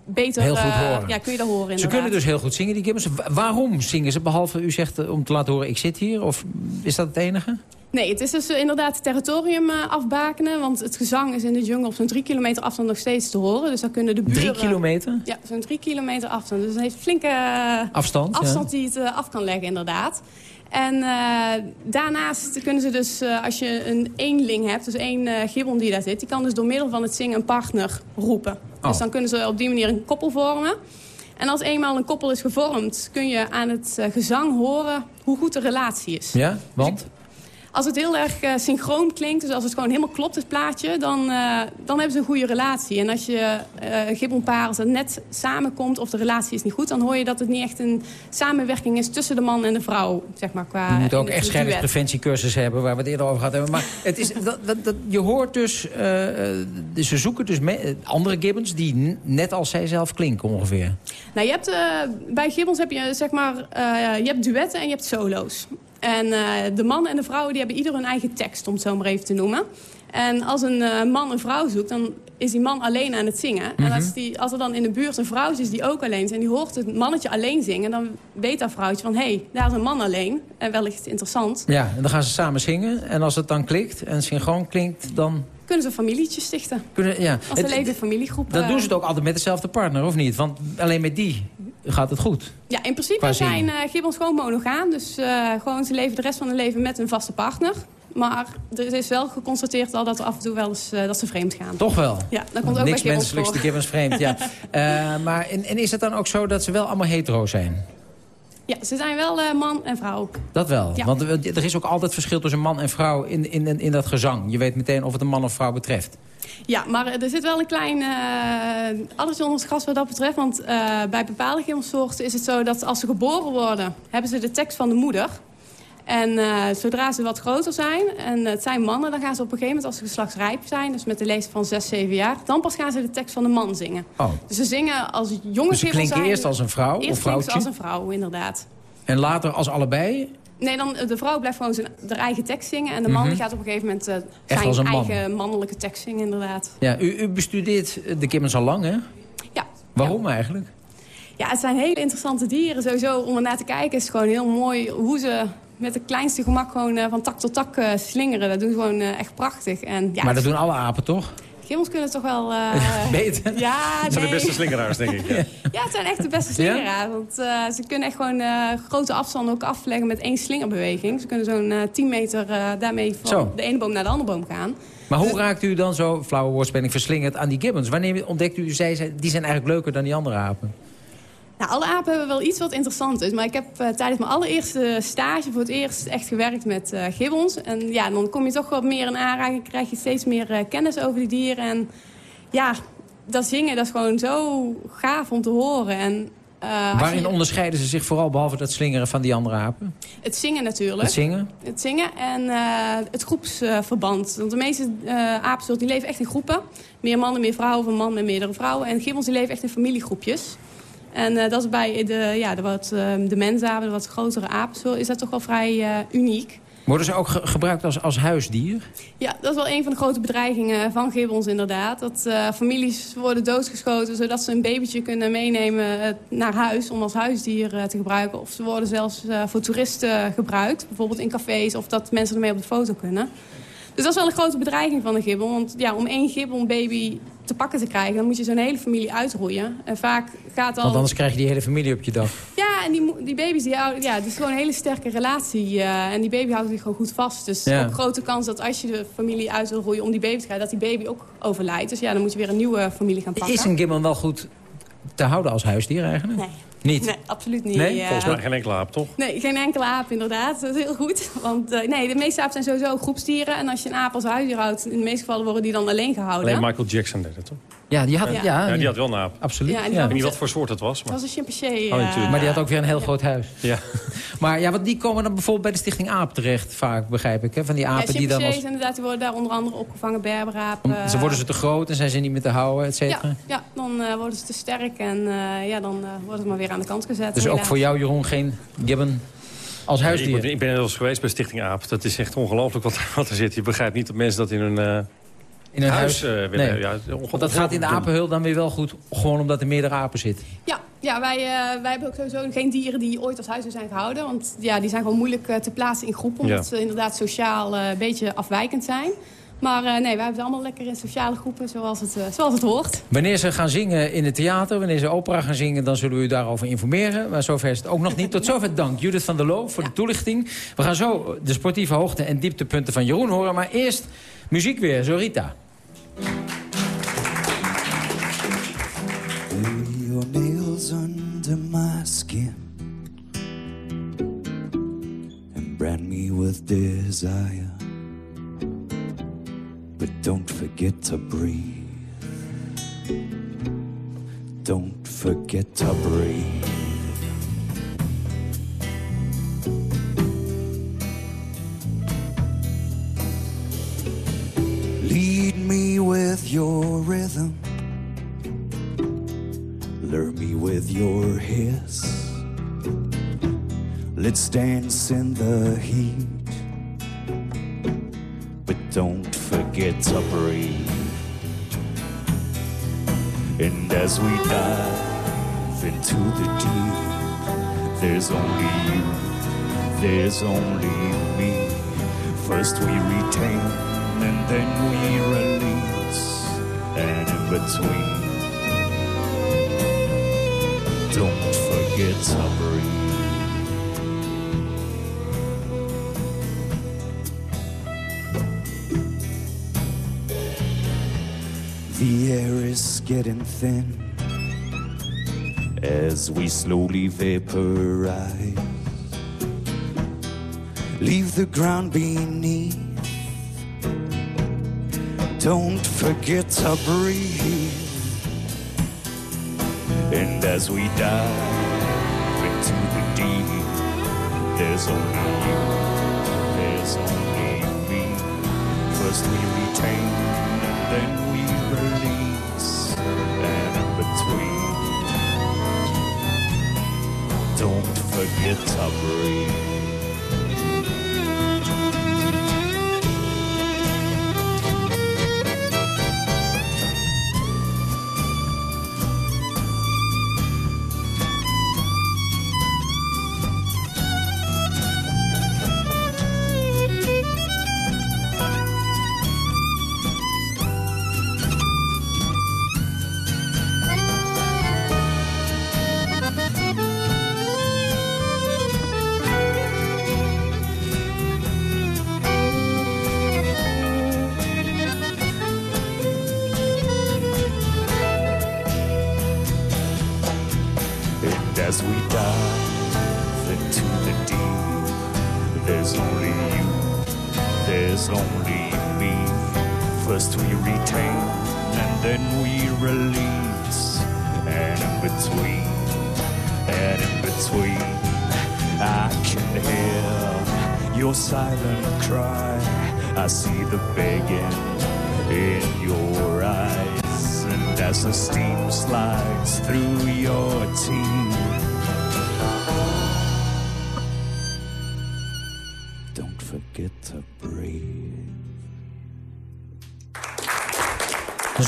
[SPEAKER 19] beter
[SPEAKER 8] Heel goed
[SPEAKER 19] eh,
[SPEAKER 8] horen.
[SPEAKER 19] ja, kun je dat horen
[SPEAKER 8] Ze
[SPEAKER 19] inderdaad.
[SPEAKER 8] kunnen dus heel goed zingen, die. Wa- Waarom zingen ze? Behalve u zegt eh, om te laten horen, ik zit hier. Of is dat het enige?
[SPEAKER 19] Nee, het is dus eh, inderdaad territorium afbakenen. Want het gezang is in de jungle op zo'n drie kilometer afstand nog steeds te horen. Dus dan kunnen de buren...
[SPEAKER 8] Drie kilometer?
[SPEAKER 19] Ja, zo'n drie kilometer afstand. Dus het heeft flinke
[SPEAKER 8] Afstand,
[SPEAKER 19] die het af kan leggen inderdaad. En eh, daarnaast kunnen ze dus, eh, als je een eenling hebt, dus één eh gibbon die daar zit... die kan dus door middel van het zingen een partner roepen.
[SPEAKER 8] Oh.
[SPEAKER 19] Dus dan kunnen ze op die manier een koppel vormen. En als eenmaal een koppel is gevormd, kun je aan het gezang horen hoe goed de relatie is.
[SPEAKER 8] Ja, want?
[SPEAKER 19] Als het heel erg eh, synchroon klinkt, dus als het gewoon helemaal klopt, het plaatje... dan, eh, dan hebben ze een goede relatie. En als je eh, een gibbonpaar, als net samenkomt of de relatie is niet goed... dan hoor je dat het niet echt een samenwerking is tussen de man en de vrouw, zeg maar, qua
[SPEAKER 8] Je moet ook echt scheidingspreventiecursus hebben, waar we het eerder over gehad hebben. Maar het is, dat, dat, dat, je hoort dus, eh, eh, ze zoeken dus me- eh, andere gibbons die net als zij zelf klinken ongeveer.
[SPEAKER 19] Nou, je hebt, eh, bij gibbons heb je, zeg maar, eh, je hebt duetten en je hebt solo's. En eh, de man en de vrouw die hebben ieder hun eigen tekst, om het zo maar even te noemen. En als een eh, man een vrouw zoekt, dan is die man alleen aan het zingen. En
[SPEAKER 8] Mhm.
[SPEAKER 19] als, die, als er dan in de buurt een vrouw is die ook alleen is... en die hoort het mannetje alleen zingen... dan weet dat vrouwtje van, hé, hey, daar is een man alleen. En wellicht interessant.
[SPEAKER 8] Ja, en dan gaan ze samen zingen. En als het dan klikt en synchroon klinkt, dan
[SPEAKER 19] Kunnen ze familietjes stichten.
[SPEAKER 8] kunnen... Ja.
[SPEAKER 19] Als ze
[SPEAKER 8] Het-
[SPEAKER 19] leven familiegroepen.
[SPEAKER 8] dan doen ze het ook altijd met dezelfde partner, of niet? Want alleen met die gaat het goed.
[SPEAKER 19] Ja, in principe
[SPEAKER 8] Qua
[SPEAKER 19] zijn eh gibbons gewoon monogaam. Dus eh, gewoon ze leven de rest van hun leven met een vaste partner. Maar er is wel geconstateerd al dat er af en toe wel eens eh, dat ze vreemd gaan.
[SPEAKER 8] Toch wel?
[SPEAKER 19] Ja, dat komt ook
[SPEAKER 8] Niks
[SPEAKER 19] bij gibbons
[SPEAKER 8] menselijks,
[SPEAKER 19] voor.
[SPEAKER 8] de gibbons vreemd, ja. *laughs* Maar en, en is het dan ook zo dat ze wel allemaal hetero zijn?
[SPEAKER 19] Ja, ze zijn wel man en vrouw.
[SPEAKER 8] Dat wel.
[SPEAKER 19] Ja.
[SPEAKER 8] Want er er is ook altijd verschil tussen man en vrouw in, in, in dat gezang. Je weet meteen of het een man of vrouw betreft.
[SPEAKER 19] Ja, maar er zit wel een klein addertje onder het gras wat dat betreft. Want eh, bij bepaalde gibbonsoorten is het zo dat als ze geboren worden... hebben ze de tekst van de moeder. En eh, zodra ze wat groter zijn, en het zijn mannen... dan gaan ze op een gegeven moment als ze geslachtsrijp zijn... dus met de leeftijd van 6, 7 jaar... dan pas gaan ze de tekst van de man zingen.
[SPEAKER 8] Oh.
[SPEAKER 19] Dus ze zingen als jonge
[SPEAKER 8] Dus ze klinken
[SPEAKER 19] zijn-
[SPEAKER 8] eerst als een vrouw
[SPEAKER 19] Eerst
[SPEAKER 8] of vrouwtje?
[SPEAKER 19] als een vrouw, inderdaad.
[SPEAKER 8] En later als allebei?
[SPEAKER 19] Nee, dan, de vrouw blijft gewoon zijn haar eigen tekst zingen... en de man
[SPEAKER 8] Mhm.
[SPEAKER 19] die gaat op een gegeven moment eh, zijn
[SPEAKER 8] man.
[SPEAKER 19] eigen mannelijke tekst zingen, inderdaad.
[SPEAKER 8] Ja, u, u bestudeert de gibbons al lang, hè?
[SPEAKER 19] Ja.
[SPEAKER 8] Waarom eigenlijk?
[SPEAKER 19] Ja, het zijn hele interessante dieren. Sowieso om er naar te kijken is het gewoon heel mooi hoe ze met het kleinste gemak gewoon eh, van tak tot tak eh, slingeren. Dat doen ze gewoon eh, echt prachtig. En, ja,
[SPEAKER 8] maar dat doen alle apen, toch?
[SPEAKER 19] Gibbons kunnen toch wel... eh, *laughs*
[SPEAKER 8] Beter? *laughs*
[SPEAKER 19] Ja,
[SPEAKER 18] Dat zijn de beste slingeraars, denk ik. Ja. *laughs*
[SPEAKER 19] Ja, het zijn echt de beste slingeraars. Want eh, ze kunnen echt gewoon eh, grote afstanden ook afleggen met één slingerbeweging. Ze kunnen zo'n eh 10 meter eh, daarmee van
[SPEAKER 8] Zo.
[SPEAKER 19] de ene boom naar de andere boom gaan.
[SPEAKER 8] Maar hoe raakt u dan zo, flauwe woordspeling, verslingerd aan die gibbons? Wanneer ontdekt u, ze, die zijn eigenlijk leuker dan die andere apen?
[SPEAKER 19] Nou, alle apen hebben wel iets wat interessant is. Maar ik heb eh, tijdens mijn allereerste stage voor het eerst echt gewerkt met eh gibbons. En ja, dan kom je toch wat meer in aanraking. krijg je steeds meer eh, kennis over die dieren. En ja, dat zingen, dat is gewoon zo gaaf om te horen. En,
[SPEAKER 8] Waarin
[SPEAKER 19] je-
[SPEAKER 8] onderscheiden ze zich vooral, behalve dat slingeren van die andere apen?
[SPEAKER 19] Het zingen natuurlijk.
[SPEAKER 8] Het zingen?
[SPEAKER 19] Het zingen en het groepsverband. Want de meeste apensoorten die leven echt in groepen. Meer mannen, meer vrouwen, of een man met meerdere vrouwen. En gibbons die leven echt in familiegroepjes. En eh, dat is bij de, ja, de, wat, eh, de mensapen, de wat grotere apensoorten, is dat toch wel vrij eh, uniek.
[SPEAKER 8] Worden ze ook ge- gebruikt als, als huisdier?
[SPEAKER 19] Ja, dat is wel een van de grote bedreigingen van gibbons inderdaad. Dat eh, families worden doodgeschoten zodat ze een babytje kunnen meenemen eh, naar huis... om als huisdier eh, te gebruiken. Of ze worden zelfs eh, voor toeristen gebruikt. Bijvoorbeeld in cafés of dat mensen ermee op de foto kunnen. Dus dat is wel een grote bedreiging van een gibbon. Want ja, om één gibbonbaby te pakken te krijgen... dan moet je zo'n hele familie uitroeien. En vaak gaat dan...
[SPEAKER 8] Want anders krijg je die hele familie op je dak.
[SPEAKER 19] Ja, en die, die baby's, die houden, ja, het is gewoon een hele sterke relatie. eh, en die baby houdt zich gewoon goed vast. Dus
[SPEAKER 8] Ja.
[SPEAKER 19] ook grote kans dat als je de familie uit wil roeien om die baby te krijgen... dat die baby ook overlijdt. Dus ja, dan moet je weer een nieuwe familie gaan pakken.
[SPEAKER 8] Is een gibbon wel goed te houden als huisdier eigenlijk?
[SPEAKER 19] Nee.
[SPEAKER 8] Niet?
[SPEAKER 19] Nee, absoluut niet.
[SPEAKER 8] Nee?
[SPEAKER 18] Volgens mij geen enkele aap, toch?
[SPEAKER 19] Nee, geen enkele aap inderdaad. Dat is heel goed. Want eh, nee, de meeste apen zijn sowieso groepsdieren. En als je een aap als huisdier houdt, in de meeste gevallen worden die dan alleen gehouden.
[SPEAKER 18] Alleen Michael Jackson deed het, toch?
[SPEAKER 8] Ja, die had,
[SPEAKER 19] Ja.
[SPEAKER 8] ja.
[SPEAKER 18] Ja, die had wel een aap.
[SPEAKER 8] Absoluut.
[SPEAKER 19] Ja,
[SPEAKER 18] Ik weet niet wat voor soort het was, maar...
[SPEAKER 19] was een chimpansee.
[SPEAKER 18] Oh,
[SPEAKER 19] eh,
[SPEAKER 8] Maar die had ook weer een heel groot huis.
[SPEAKER 18] Ja. *laughs*
[SPEAKER 8] Maar ja, want die komen dan bijvoorbeeld bij de stichting AAP terecht, vaak begrijp ik. Hè? Van die
[SPEAKER 19] ja,
[SPEAKER 8] apen die dan als...
[SPEAKER 19] inderdaad, die worden daar onder andere opgevangen. Berberapen.
[SPEAKER 8] om- ze worden ze te groot en zijn ze niet meer te houden, et cetera.
[SPEAKER 19] Ja, ja dan eh, worden ze te sterk en eh, ja, dan eh, worden ze maar weer aan de kant gezet.
[SPEAKER 8] Dus ook voor jou, Jeroen, geen gibbon als
[SPEAKER 18] Ik,
[SPEAKER 8] huisdier?
[SPEAKER 18] ben- ik ben er wel eens geweest bij Stichting AAP. Dat is echt ongelooflijk wat, wat er zit. Je begrijpt niet dat mensen dat in hun, eh,
[SPEAKER 8] In een huis?
[SPEAKER 18] eh, willen-
[SPEAKER 8] Nee.
[SPEAKER 18] ja,
[SPEAKER 8] Want dat gaat in de apenhul dan weer wel goed. Gewoon omdat er meerdere apen zitten.
[SPEAKER 19] Ja, ja wij, eh, wij hebben ook sowieso geen dieren die ooit als huisdier zijn gehouden. Want ja, die zijn gewoon moeilijk eh, te plaatsen in groepen. Omdat
[SPEAKER 8] Ja.
[SPEAKER 19] ze inderdaad sociaal een beetje afwijkend zijn. Maar eh, nee, wij hebben ze allemaal lekker in sociale groepen zoals het, zoals het hoort.
[SPEAKER 8] Wanneer ze gaan zingen in het theater, wanneer ze opera gaan zingen... dan zullen we u daarover informeren. Maar zover is het ook nog niet. Tot zover dank Judith van der Loo voor de toelichting. We gaan zo de sportieve hoogte- en dieptepunten van Jeroen horen. Maar eerst muziek weer, Zorita.
[SPEAKER 13] Lay your nails under my skin and brand me with desire. But don't forget to breathe. Don't forget to breathe. Your rhythm. Lure me with your hiss. Let's dance in the heat. But don't forget to breathe. And as we dive into the deep, there's only you, there's only me. First we retain, and then we release. And in between, don't forget to breathe. The air is getting thin as we slowly vaporize. Leave the ground beneath. Don't forget to breathe. And as we dive into the deep, there's only you, there's only me. First we retain, and then we release. And in between, don't forget to breathe.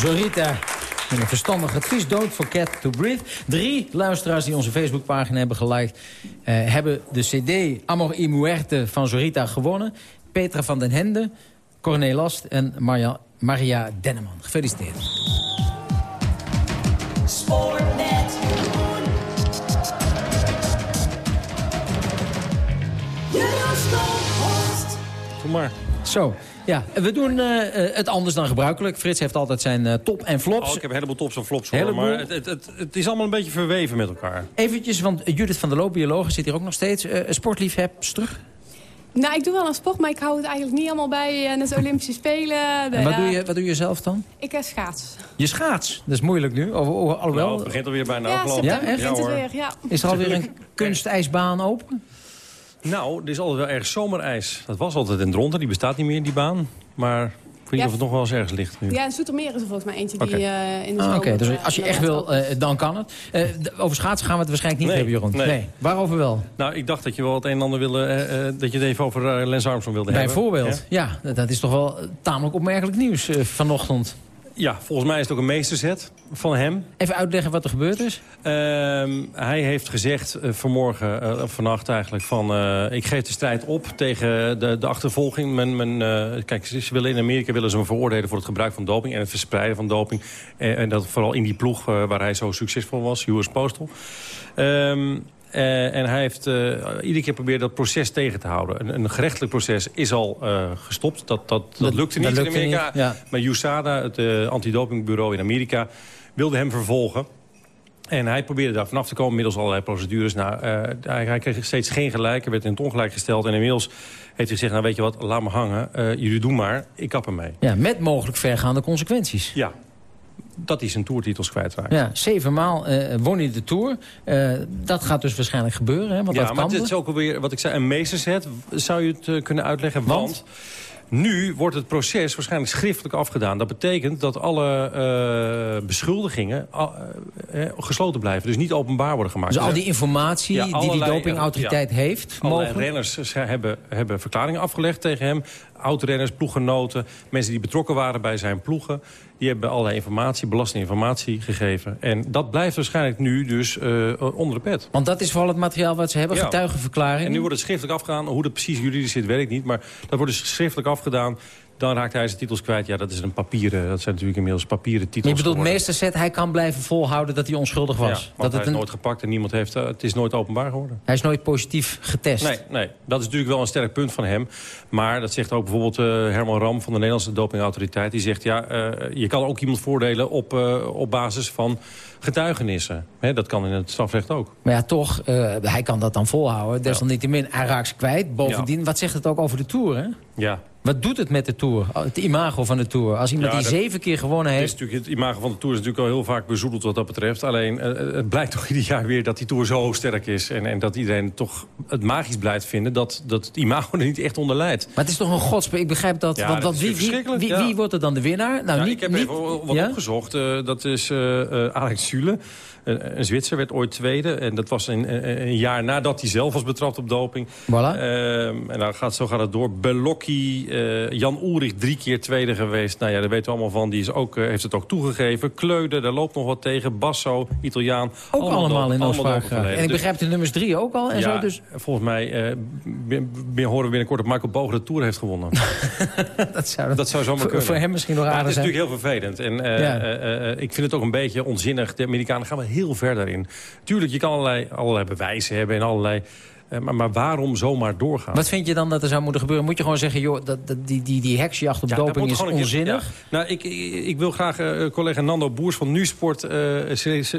[SPEAKER 8] Zorita. Met een verstandig advies, Don't Forget to Breathe. Drie luisteraars die onze Facebookpagina hebben geliked... eh, hebben de cd Amor y Muerte van Zorita gewonnen. Petra van den Hende, Corné Last en Maria, Maria Denneman. Gefeliciteerd.
[SPEAKER 6] Sport met Jeroen. Jeroen Stomphorst.
[SPEAKER 18] Doe maar.
[SPEAKER 8] Zo, ja. We doen eh, eh, het anders dan gebruikelijk. Frits heeft altijd zijn eh, top en flops.
[SPEAKER 18] Oh, ik heb een heleboel tops en flops hoor,
[SPEAKER 8] Heleboel.
[SPEAKER 18] maar het, het, het, het is allemaal een beetje verweven met elkaar.
[SPEAKER 8] Eventjes, want Judith van der Loop, bioloog, zit hier ook nog steeds. Eh sportliefhebster.
[SPEAKER 19] Nou, ik doe wel een sport, maar ik hou het eigenlijk niet allemaal bij net de *laughs* Olympische Spelen. De,
[SPEAKER 8] En wat doe, je, wat doe je zelf dan?
[SPEAKER 19] Ik heb schaats.
[SPEAKER 8] Je schaats. Dat is moeilijk nu. Of, alhoewel.
[SPEAKER 18] Nou, het begint alweer bijna
[SPEAKER 19] Ja,
[SPEAKER 8] Ja,
[SPEAKER 19] begint het
[SPEAKER 18] Ja,
[SPEAKER 19] weer. Ja.
[SPEAKER 8] Is er alweer een kunstijsbaan open?
[SPEAKER 18] Nou, er is altijd wel erg zomerijs. Dat was altijd in Dronten, die bestaat niet meer, die baan. Maar Ik weet niet of het nog wel eens ergens ligt nu.
[SPEAKER 19] Ja, in Soetermeer is er volgens mij eentje die eh, in de
[SPEAKER 8] Ah,
[SPEAKER 19] zomer,
[SPEAKER 8] Oké, dus
[SPEAKER 19] eh,
[SPEAKER 8] als je echt wil, eh, dan kan het. Eh, over schaatsen gaan we het waarschijnlijk niet hebben, Jeroen.
[SPEAKER 18] nee.
[SPEAKER 8] Waarover wel?
[SPEAKER 18] Nou, ik dacht dat je wel het een en ander wilde... eh, eh, dat je het even over uh, Lance Armstrong wilde
[SPEAKER 8] Bijvoorbeeld,
[SPEAKER 18] hebben.
[SPEAKER 8] ja. dat- dat is toch wel tamelijk opmerkelijk nieuws vanochtend.
[SPEAKER 18] Ja, volgens mij is het ook een meesterzet van hem.
[SPEAKER 8] Even uitleggen wat er gebeurd is.
[SPEAKER 18] Ehm, hij heeft gezegd eh, vanmorgen, of vannacht eigenlijk, van eh, ik geef de strijd op tegen de, de achtervolging. Men, men, kijk, ze willen in Amerika willen ze hem veroordelen voor het gebruik van doping en het verspreiden van doping. En, en dat vooral in die ploeg waar hij zo succesvol was, US Postal. Ehm, eh, en hij heeft eh, iedere keer proberen dat proces tegen te houden. Een, een gerechtelijk proces is al eh, gestopt. Dat, dat, dat,
[SPEAKER 8] Dat-
[SPEAKER 18] lukte
[SPEAKER 8] dat
[SPEAKER 18] niet
[SPEAKER 8] lukte
[SPEAKER 18] in Amerika.
[SPEAKER 8] niet, ja.
[SPEAKER 18] Maar USADA, het antidopingbureau in Amerika, wilde hem vervolgen. En hij probeerde daar vanaf te komen middels allerlei procedures. Nou, hij, hij kreeg steeds geen gelijk. Hij werd in het ongelijk gesteld. En inmiddels heeft hij gezegd, nou weet je wat, laat me hangen. Jullie doen maar, ik kap ermee.
[SPEAKER 8] Ja, met mogelijk vergaande consequenties.
[SPEAKER 18] Ja, dat hij zijn toertitels kwijtraakt.
[SPEAKER 8] Ja, zevenmaal eh won hij de Tour. Eh, dat gaat dus waarschijnlijk gebeuren, hè, want
[SPEAKER 18] ja,
[SPEAKER 8] dat
[SPEAKER 18] maar
[SPEAKER 8] kan
[SPEAKER 18] het is ook alweer, wat ik zei, een meesterzet. Zou je het eh, kunnen uitleggen? Want? nu wordt het proces waarschijnlijk schriftelijk afgedaan. Dat betekent dat alle beschuldigingen gesloten blijven. Dus niet openbaar worden gemaakt.
[SPEAKER 8] Dus al die informatie
[SPEAKER 18] Ja,
[SPEAKER 8] die die dopingautoriteit
[SPEAKER 18] ja.
[SPEAKER 8] heeft,
[SPEAKER 18] Allerlei
[SPEAKER 8] mogelijk?
[SPEAKER 18] renners hebben, hebben verklaringen afgelegd tegen hem. Oud-renners, ploeggenoten, mensen die betrokken waren bij zijn ploegen. Die hebben allerlei informatie, belastinginformatie gegeven. En dat blijft waarschijnlijk nu dus eh, onder de pet.
[SPEAKER 8] Want dat is vooral het materiaal wat ze hebben,
[SPEAKER 18] Ja.
[SPEAKER 8] getuigenverklaringen.
[SPEAKER 18] En nu wordt het schriftelijk afgedaan. Hoe dat precies juridisch zit, weet ik niet. Maar dat wordt dus schriftelijk afgedaan. Dan raakt hij zijn titels kwijt. Ja, dat, is een papieren, dat zijn natuurlijk inmiddels papieren titels
[SPEAKER 8] je bedoelt meesterzet, hij kan blijven volhouden dat hij onschuldig was.
[SPEAKER 18] Ja,
[SPEAKER 8] dat
[SPEAKER 18] hij
[SPEAKER 8] het een,
[SPEAKER 18] nooit gepakt en niemand heeft... eh, het is nooit openbaar geworden.
[SPEAKER 8] hij is nooit positief getest.
[SPEAKER 18] Nee, nee, dat is natuurlijk wel een sterk punt van hem. Maar dat zegt ook bijvoorbeeld eh, Herman Ram van de Nederlandse dopingautoriteit. Die zegt, ja, eh, je kan ook iemand voordelen op, op basis van getuigenissen. Dat kan in het strafrecht ook.
[SPEAKER 8] Maar ja, toch, hij kan dat dan volhouden. Desalniettemin, hij raakt ze kwijt. Bovendien, wat zegt het ook over de Tour, hè?
[SPEAKER 18] Ja.
[SPEAKER 8] Wat doet het met de Tour? Het imago van de Tour. Als iemand
[SPEAKER 18] Ja,
[SPEAKER 8] die
[SPEAKER 18] dat-
[SPEAKER 8] zeven keer gewonnen
[SPEAKER 18] Het, is
[SPEAKER 8] heeft...
[SPEAKER 18] natuurlijk, het imago van de Tour is natuurlijk al heel vaak bezoedeld wat dat betreft. Alleen, eh, het blijkt toch *laughs* ieder jaar weer dat die Tour zo sterk is. En, en dat iedereen toch het magisch blijft vinden dat, dat het imago *laughs* er niet echt onder leidt.
[SPEAKER 8] Maar het is toch een godspe... Ik begrijp dat...
[SPEAKER 18] Ja,
[SPEAKER 8] want,
[SPEAKER 18] dat
[SPEAKER 8] wie, wie,
[SPEAKER 18] verschrikkelijk,
[SPEAKER 8] wie,
[SPEAKER 18] ja.
[SPEAKER 8] wie wordt er dan de winnaar? Nou, niet,
[SPEAKER 18] ik heb
[SPEAKER 8] niet,
[SPEAKER 18] even wat opgezocht. Eh, dat is eh, eh, Alex Zule. Een, een Zwitser werd ooit tweede. En dat was een, een, een jaar nadat hij zelf was betrapt op doping.
[SPEAKER 8] Voilà.
[SPEAKER 18] Ehm, en dan gaat, zo gaat het door. Belocchi, eh, Jan Ulrich drie keer tweede geweest. Nou ja, daar weten we allemaal van. Die is ook, eh, heeft het ook toegegeven. Kleude, daar loopt nog wat tegen. Basso, Italiaan.
[SPEAKER 8] Ook allemaal, in Oost-Frankrijk.
[SPEAKER 18] doopverleden.
[SPEAKER 8] En ik
[SPEAKER 18] Dus-
[SPEAKER 8] begrijp de nummers drie ook al en
[SPEAKER 18] ja,
[SPEAKER 8] zo. Dus
[SPEAKER 18] volgens mij eh, ben- horen we binnenkort dat Michael Bogen de Tour heeft gewonnen. *laughs*
[SPEAKER 8] dat zou,
[SPEAKER 18] dat zou zomaar kunnen.
[SPEAKER 8] voor hem misschien nog aardig
[SPEAKER 18] het is
[SPEAKER 8] zijn.
[SPEAKER 18] natuurlijk heel vervelend. En eh,
[SPEAKER 8] Ja.
[SPEAKER 18] eh, eh, ik vind het ook een beetje onzinnig. De Amerikanen gaan wel heel ver daarin. Tuurlijk, je kan allerlei, allerlei bewijzen hebben en allerlei... eh, maar, maar waarom zomaar doorgaan?
[SPEAKER 8] Wat vind je dan dat er zou moeten gebeuren? Moet je gewoon zeggen, joh, dat, dat, die, die, die heksjacht op
[SPEAKER 18] Ja,
[SPEAKER 8] doping is
[SPEAKER 18] keer-
[SPEAKER 8] onzinnig?
[SPEAKER 18] ja. Nou, ik, ik, ik wil graag eh, collega Nando Boers van Nusport eh,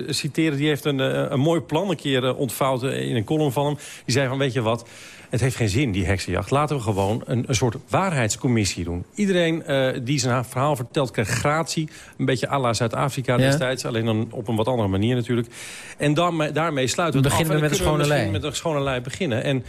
[SPEAKER 18] citeren. Die heeft een, een mooi plan een keer ontvouwd in een column van hem. Die zei van, weet je wat... Het heeft geen zin, die heksenjacht. Laten we gewoon een, een soort waarheidscommissie doen. Iedereen eh, die zijn verhaal vertelt krijgt gratie. Een beetje à la Zuid-Afrika
[SPEAKER 8] Ja.
[SPEAKER 18] destijds. Alleen dan op een wat andere manier natuurlijk. En dan, daarmee sluiten we het
[SPEAKER 8] Beginnen
[SPEAKER 18] af.
[SPEAKER 8] we
[SPEAKER 18] En
[SPEAKER 8] met een schone
[SPEAKER 18] misschien met een schone lei beginnen. En,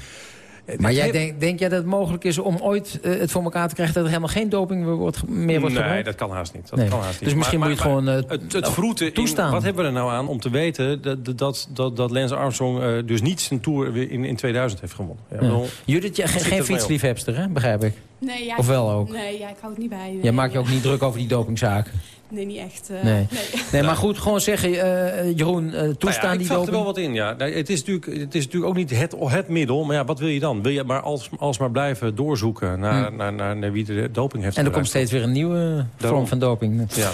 [SPEAKER 8] Maar jij denk, denk jij dat het mogelijk is om ooit eh, het voor elkaar te krijgen... dat er helemaal geen doping meer wordt, meer wordt
[SPEAKER 18] nee,
[SPEAKER 8] gebruikt?
[SPEAKER 18] dat kan haast niet. Dat
[SPEAKER 8] Nee.
[SPEAKER 18] kan haast niet.
[SPEAKER 8] Dus misschien moet je het gewoon, eh,
[SPEAKER 18] het, het vroeten in-
[SPEAKER 8] toestaan.
[SPEAKER 18] wat hebben we er nou aan om te weten dat, dat, dat, dat Lance Armstrong eh, dus niet zijn Tour in, in 2000 heeft gewonnen? Ja,
[SPEAKER 8] Ja.
[SPEAKER 18] bedoel,
[SPEAKER 8] Judith, jij, geen,
[SPEAKER 18] er
[SPEAKER 8] fietsliefhebster, hè? begrijp ik.
[SPEAKER 19] Nee, ja,
[SPEAKER 8] Of wel ook?
[SPEAKER 19] Nee, ja, ik hou het niet bij.
[SPEAKER 8] Jij maakt je ook niet druk over die dopingzaken.
[SPEAKER 19] Nee, niet echt. eh,
[SPEAKER 8] Nee.
[SPEAKER 19] nee. *laughs*
[SPEAKER 8] nee, maar goed, gewoon zeggen, eh, Jeroen, eh, toestaan
[SPEAKER 18] Nou ja, ik
[SPEAKER 8] die
[SPEAKER 18] er wel wat in, ja. Nee, het, is natuurlijk, het is natuurlijk ook niet het, het middel. Maar ja, wat wil je dan? Wil je maar als, als maar blijven doorzoeken naar,
[SPEAKER 8] Hm.
[SPEAKER 18] naar, naar, naar wie de doping heeft
[SPEAKER 8] En er komt steeds weer een nieuwe vorm van doping.
[SPEAKER 18] Ja.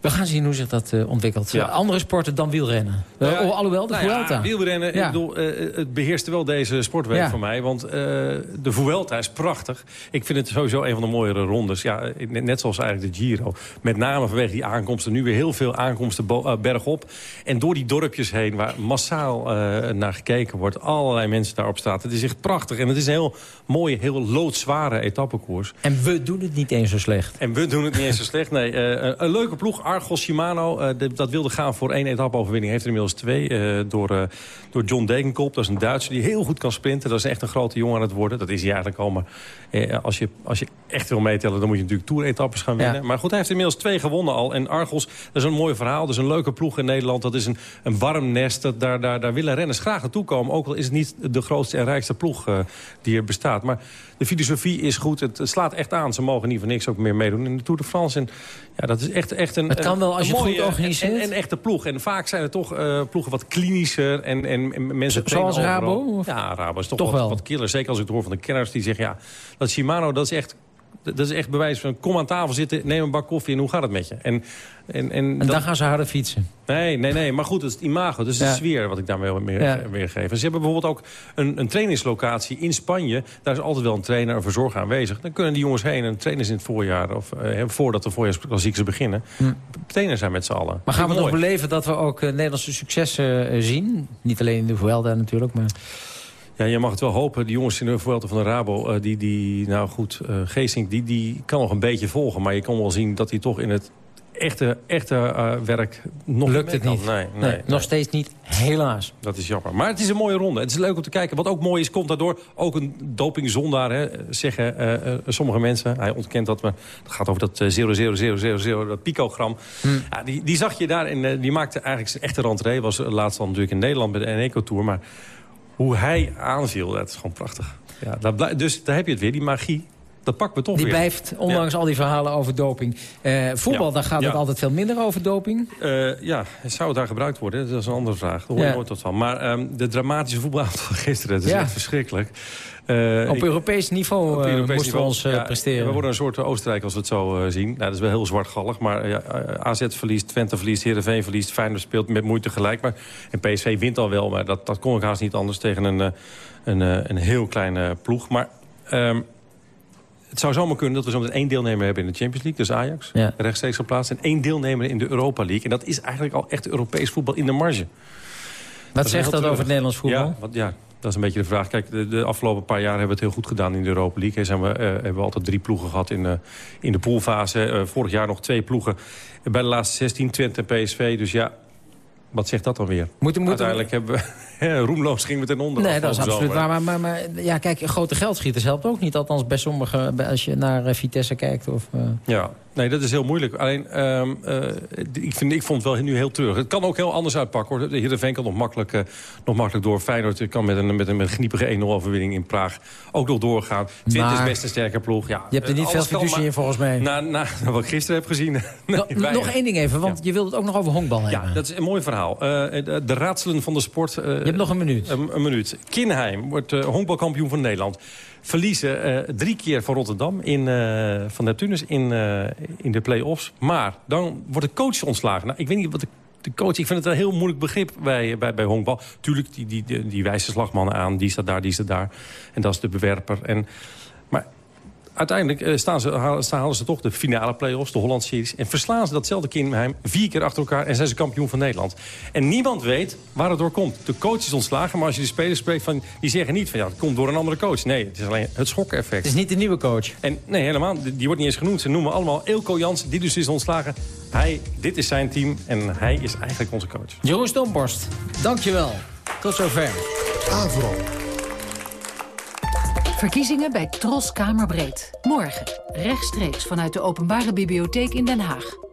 [SPEAKER 8] We gaan zien hoe zich dat eh, ontwikkelt.
[SPEAKER 18] Ja.
[SPEAKER 8] Andere sporten dan wielrennen.
[SPEAKER 18] Nou ja,
[SPEAKER 8] oh, alhoewel, de
[SPEAKER 18] nou ja,
[SPEAKER 8] Vuelta.
[SPEAKER 18] wielrennen,
[SPEAKER 8] Ja.
[SPEAKER 18] ik bedoel, eh, het beheerste wel deze sportweek voor mij. Want eh, de Vuelta is prachtig. Ik vind het sowieso een van de mooiere rondes. Ja, eh, net, net zoals eigenlijk de Giro. Met name vanwege die aankomsten. Nu weer heel veel aankomsten eh, bergop. En door die dorpjes heen, waar massaal eh, naar gekeken wordt. Allerlei mensen daarop staan. Het is echt prachtig. En het is een heel mooie, heel loodzware etappekoers.
[SPEAKER 8] En we doen het niet eens zo slecht.
[SPEAKER 18] En we doen het niet eens zo slecht. Nee, eh, een leuke ploeg. Argos Shimano, eh, de- dat wilde gaan voor één etappe-overwinning. Heeft er inmiddels twee eh, door, eh, door John Degenkop. Dat is een Duitser die heel goed kan sprinten. Dat is echt een grote jongen aan het worden. Dat is hij eigenlijk al. Maar als, je, als je echt wil meetellen, dan moet je natuurlijk Tour-etappes gaan winnen.
[SPEAKER 8] Ja.
[SPEAKER 18] Maar goed, hij heeft inmiddels twee gewonnen al. En Argos, dat is een mooi verhaal. Dat is een leuke ploeg in Nederland. Dat is een, een warm nest. Dat, daar, daar, daar willen renners graag naartoe komen. Ook al is het niet de grootste en rijkste ploeg die er bestaat. Maar de filosofie is goed. Het, slaat echt aan. Ze mogen niet voor niks ook meer meedoen in de Tour de France. En ja, dat is echt, echt een
[SPEAKER 8] Het kan wel als je het goed
[SPEAKER 18] mooie
[SPEAKER 8] organiseert.
[SPEAKER 18] En, en echte ploeg. En vaak zijn er toch eh, ploegen wat klinischer. En, en, en mensen
[SPEAKER 8] Zo- zoals. Rabo, of?
[SPEAKER 18] Ja, Rabo is toch,
[SPEAKER 8] Toch
[SPEAKER 18] wat,
[SPEAKER 8] wel.
[SPEAKER 18] wat killer. Zeker als ik het hoor van de kenners die zeggen... ja, dat Shimano, dat is echt... Dat is echt bewijs van, kom aan tafel zitten, neem een bak koffie en hoe gaat het met je? En, en, en,
[SPEAKER 8] En
[SPEAKER 18] dat-
[SPEAKER 8] dan gaan ze harder fietsen.
[SPEAKER 18] Nee, nee, nee. Maar goed, het is het imago. Dus
[SPEAKER 8] Ja.
[SPEAKER 18] de sfeer wat ik daarmee wil meer,
[SPEAKER 8] Ja.
[SPEAKER 18] weergeven. Ze hebben bijvoorbeeld ook een, een trainingslocatie in Spanje. Daar is altijd wel een trainer, een verzorger aanwezig. Dan kunnen die jongens heen en trainen ze in het voorjaar... of eh, voordat de voorjaarsklassiekers beginnen.
[SPEAKER 8] Hm.
[SPEAKER 18] Trainen zijn met z'n allen.
[SPEAKER 8] Maar gaan we nog beleven dat we ook eh, Nederlandse successen eh, zien? Niet alleen in de Vuelta natuurlijk, maar...
[SPEAKER 18] Ja, je mag het wel hopen. Die jongens in de Vuelta van de Rabo, eh, die, die, nou goed, eh Geesink, die, die kan nog een beetje volgen. Maar je kan wel zien dat hij toch in het echte, echte eh, werk nog
[SPEAKER 8] Lukt het niet.
[SPEAKER 18] Nee, nee,
[SPEAKER 8] Nee,
[SPEAKER 18] nee.
[SPEAKER 8] Nog steeds niet, helaas.
[SPEAKER 18] Dat is jammer. Maar het is een mooie ronde. Het is leuk om te kijken. Wat ook mooi is, komt daardoor ook een dopingzondaar. Hè, zeggen sommige mensen. Hij ontkent dat. Maar het gaat over dat eh, 0,0000, dat picogram. Ja, die, die zag je daar. En die maakte eigenlijk zijn echte rentree. Was laatst al natuurlijk in Nederland bij de Eneco Tour. Maar hoe hij aanviel, dat is gewoon prachtig. Ja, blij- dus daar heb je het weer, die magie. Dat pakken we toch
[SPEAKER 8] Die
[SPEAKER 18] weer.
[SPEAKER 8] blijft, ondanks al die verhalen over doping. Eh, voetbal,
[SPEAKER 18] Ja.
[SPEAKER 8] daar gaat het altijd veel minder over doping.
[SPEAKER 18] Eh, ja, zou het daar gebruikt worden? Dat is een andere vraag. Daar hoor je nooit wat van. Maar ehm, de dramatische van gisteren, dat is echt verschrikkelijk. Eh,
[SPEAKER 8] Op Europees niveau
[SPEAKER 18] op
[SPEAKER 8] eh,
[SPEAKER 18] Europees
[SPEAKER 8] moesten
[SPEAKER 18] niveau.
[SPEAKER 8] we ons eh,
[SPEAKER 18] Ja,
[SPEAKER 8] presteren.
[SPEAKER 18] We worden een soort Oostenrijk als we het zo zien. Nou, dat is wel heel zwartgallig. Maar AZ verliest, Twente verliest, Heerenveen verliest. Feyenoord speelt met moeite gelijk. Maar, en PSV wint al wel. Maar dat, dat kon ik haast niet anders tegen een, een, een heel kleine ploeg. Maar... ehm, het zou zomaar kunnen dat we zometeen één deelnemer hebben in de Champions League. Dus Ajax,
[SPEAKER 8] Ja.
[SPEAKER 18] rechtstreeks geplaatst. En één deelnemer in de Europa League. En dat is eigenlijk al echt Europees voetbal in de marge.
[SPEAKER 8] Wat zegt dat over het Nederlands voetbal?
[SPEAKER 18] Ja, wat, ja, dat is een beetje de vraag. Kijk, de, de afgelopen paar jaar hebben we het heel goed gedaan in de Europa League. Zijn we, eh, hebben we altijd drie ploegen gehad in, de in de poolfase. Eh, vorig jaar nog twee ploegen bij de laatste 16, Twente en PSV. Dus ja, wat zegt dat dan weer?
[SPEAKER 8] Moeten- moeten
[SPEAKER 18] Uiteindelijk hebben we... *laughs* roemloos gingen we ten onder.
[SPEAKER 8] Nee, dat is absoluut
[SPEAKER 18] zomer.
[SPEAKER 8] waar. Maar, maar, maar ja, kijk, grote geldschieters helpt ook niet. Althans, bij sommigen, bij- als je naar eh, Vitesse kijkt. Of, eh,
[SPEAKER 18] Ja, nee, dat is heel moeilijk. Alleen, ehm, eh, ik, vind, ik vond het wel nu heel terug. Het kan ook heel anders uitpakken. hoor. De Heerenveen kan nog makkelijk, eh, nog makkelijk door. Feyenoord kan met een, met een, met een gniepige 1-0-overwinning in Praag ook nog doorgaan. Twente is best een sterke ploeg. Ja,
[SPEAKER 8] je hebt er
[SPEAKER 18] eh,
[SPEAKER 8] niet veel fiducie
[SPEAKER 18] maar-
[SPEAKER 8] in, volgens mij.
[SPEAKER 18] Na, na, na *laughs* wat ik gisteren heb gezien. *laughs* nee,
[SPEAKER 8] Nog- één ding even, want je wilde het ook nog over honkbal hebben.
[SPEAKER 18] Ja, dat is een mooi verhaal. Eh, de, raadselen van de sport. je
[SPEAKER 8] hebt nog een minuut.
[SPEAKER 18] Een, een minuut. Kinheim wordt eh, honkbalkampioen van Nederland. Verliezen eh, drie keer van Rotterdam in, eh, van Neptunus in, eh, in de play-offs. Maar dan wordt de coach ontslagen. Nou, ik weet niet wat de, de coach... Ik vind het een heel moeilijk begrip bij, bij, bij honkbal. Tuurlijk, die, die, die, die wijst aan. Die staat daar, die staat daar. En dat is de bewerper. En, uiteindelijk eh, staan ze, halen, staan- halen ze toch de finale play-offs, de Holland Series... en verslaan ze datzelfde Kinheim vier keer achter elkaar... en zijn ze kampioen van Nederland. En niemand weet waar het door komt. De coach is ontslagen, maar als je de spelers spreekt... Van, die zeggen niet van ja, het komt door een andere coach. Nee, het is alleen het schok-effect.
[SPEAKER 8] Het is niet de nieuwe coach.
[SPEAKER 18] En nee, helemaal. Die die wordt niet eens genoemd. Ze noemen allemaal Ilko Jansen, die dus is ontslagen. Hij, dit is zijn team en hij is eigenlijk onze coach.
[SPEAKER 8] Jeroen Stomborst, dankjewel. Tot zover.
[SPEAKER 20] Avro.
[SPEAKER 21] Verkiezingen bij Tros Kamerbreed. Morgen, rechtstreeks vanuit de Openbare Bibliotheek in Den Haag.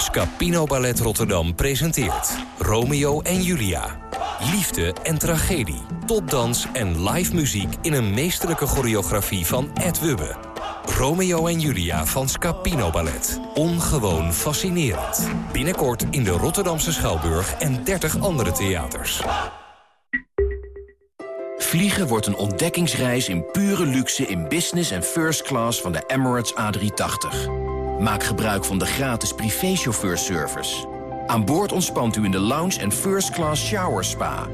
[SPEAKER 22] Scapino Ballet Rotterdam presenteert Romeo en Julia. Liefde en tragedie, topdans en live muziek in een meesterlijke choreografie van Ed Wubbe. Romeo en Julia van Scapino Ballet. Ongewoon fascinerend. Binnenkort in de Rotterdamse Schouwburg en 30 andere theaters.
[SPEAKER 23] Vliegen wordt een ontdekkingsreis in pure luxe in business en first class van de Emirates A380. Maak gebruik van de gratis privéchauffeurservice. Aan boord ontspant u in de lounge en first class shower spa.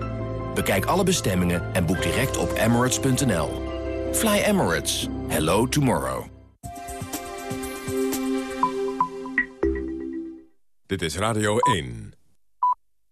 [SPEAKER 23] Bekijk alle bestemmingen en boek direct op emirates.nl. Fly Emirates. Hello tomorrow.
[SPEAKER 1] Dit is Radio 1.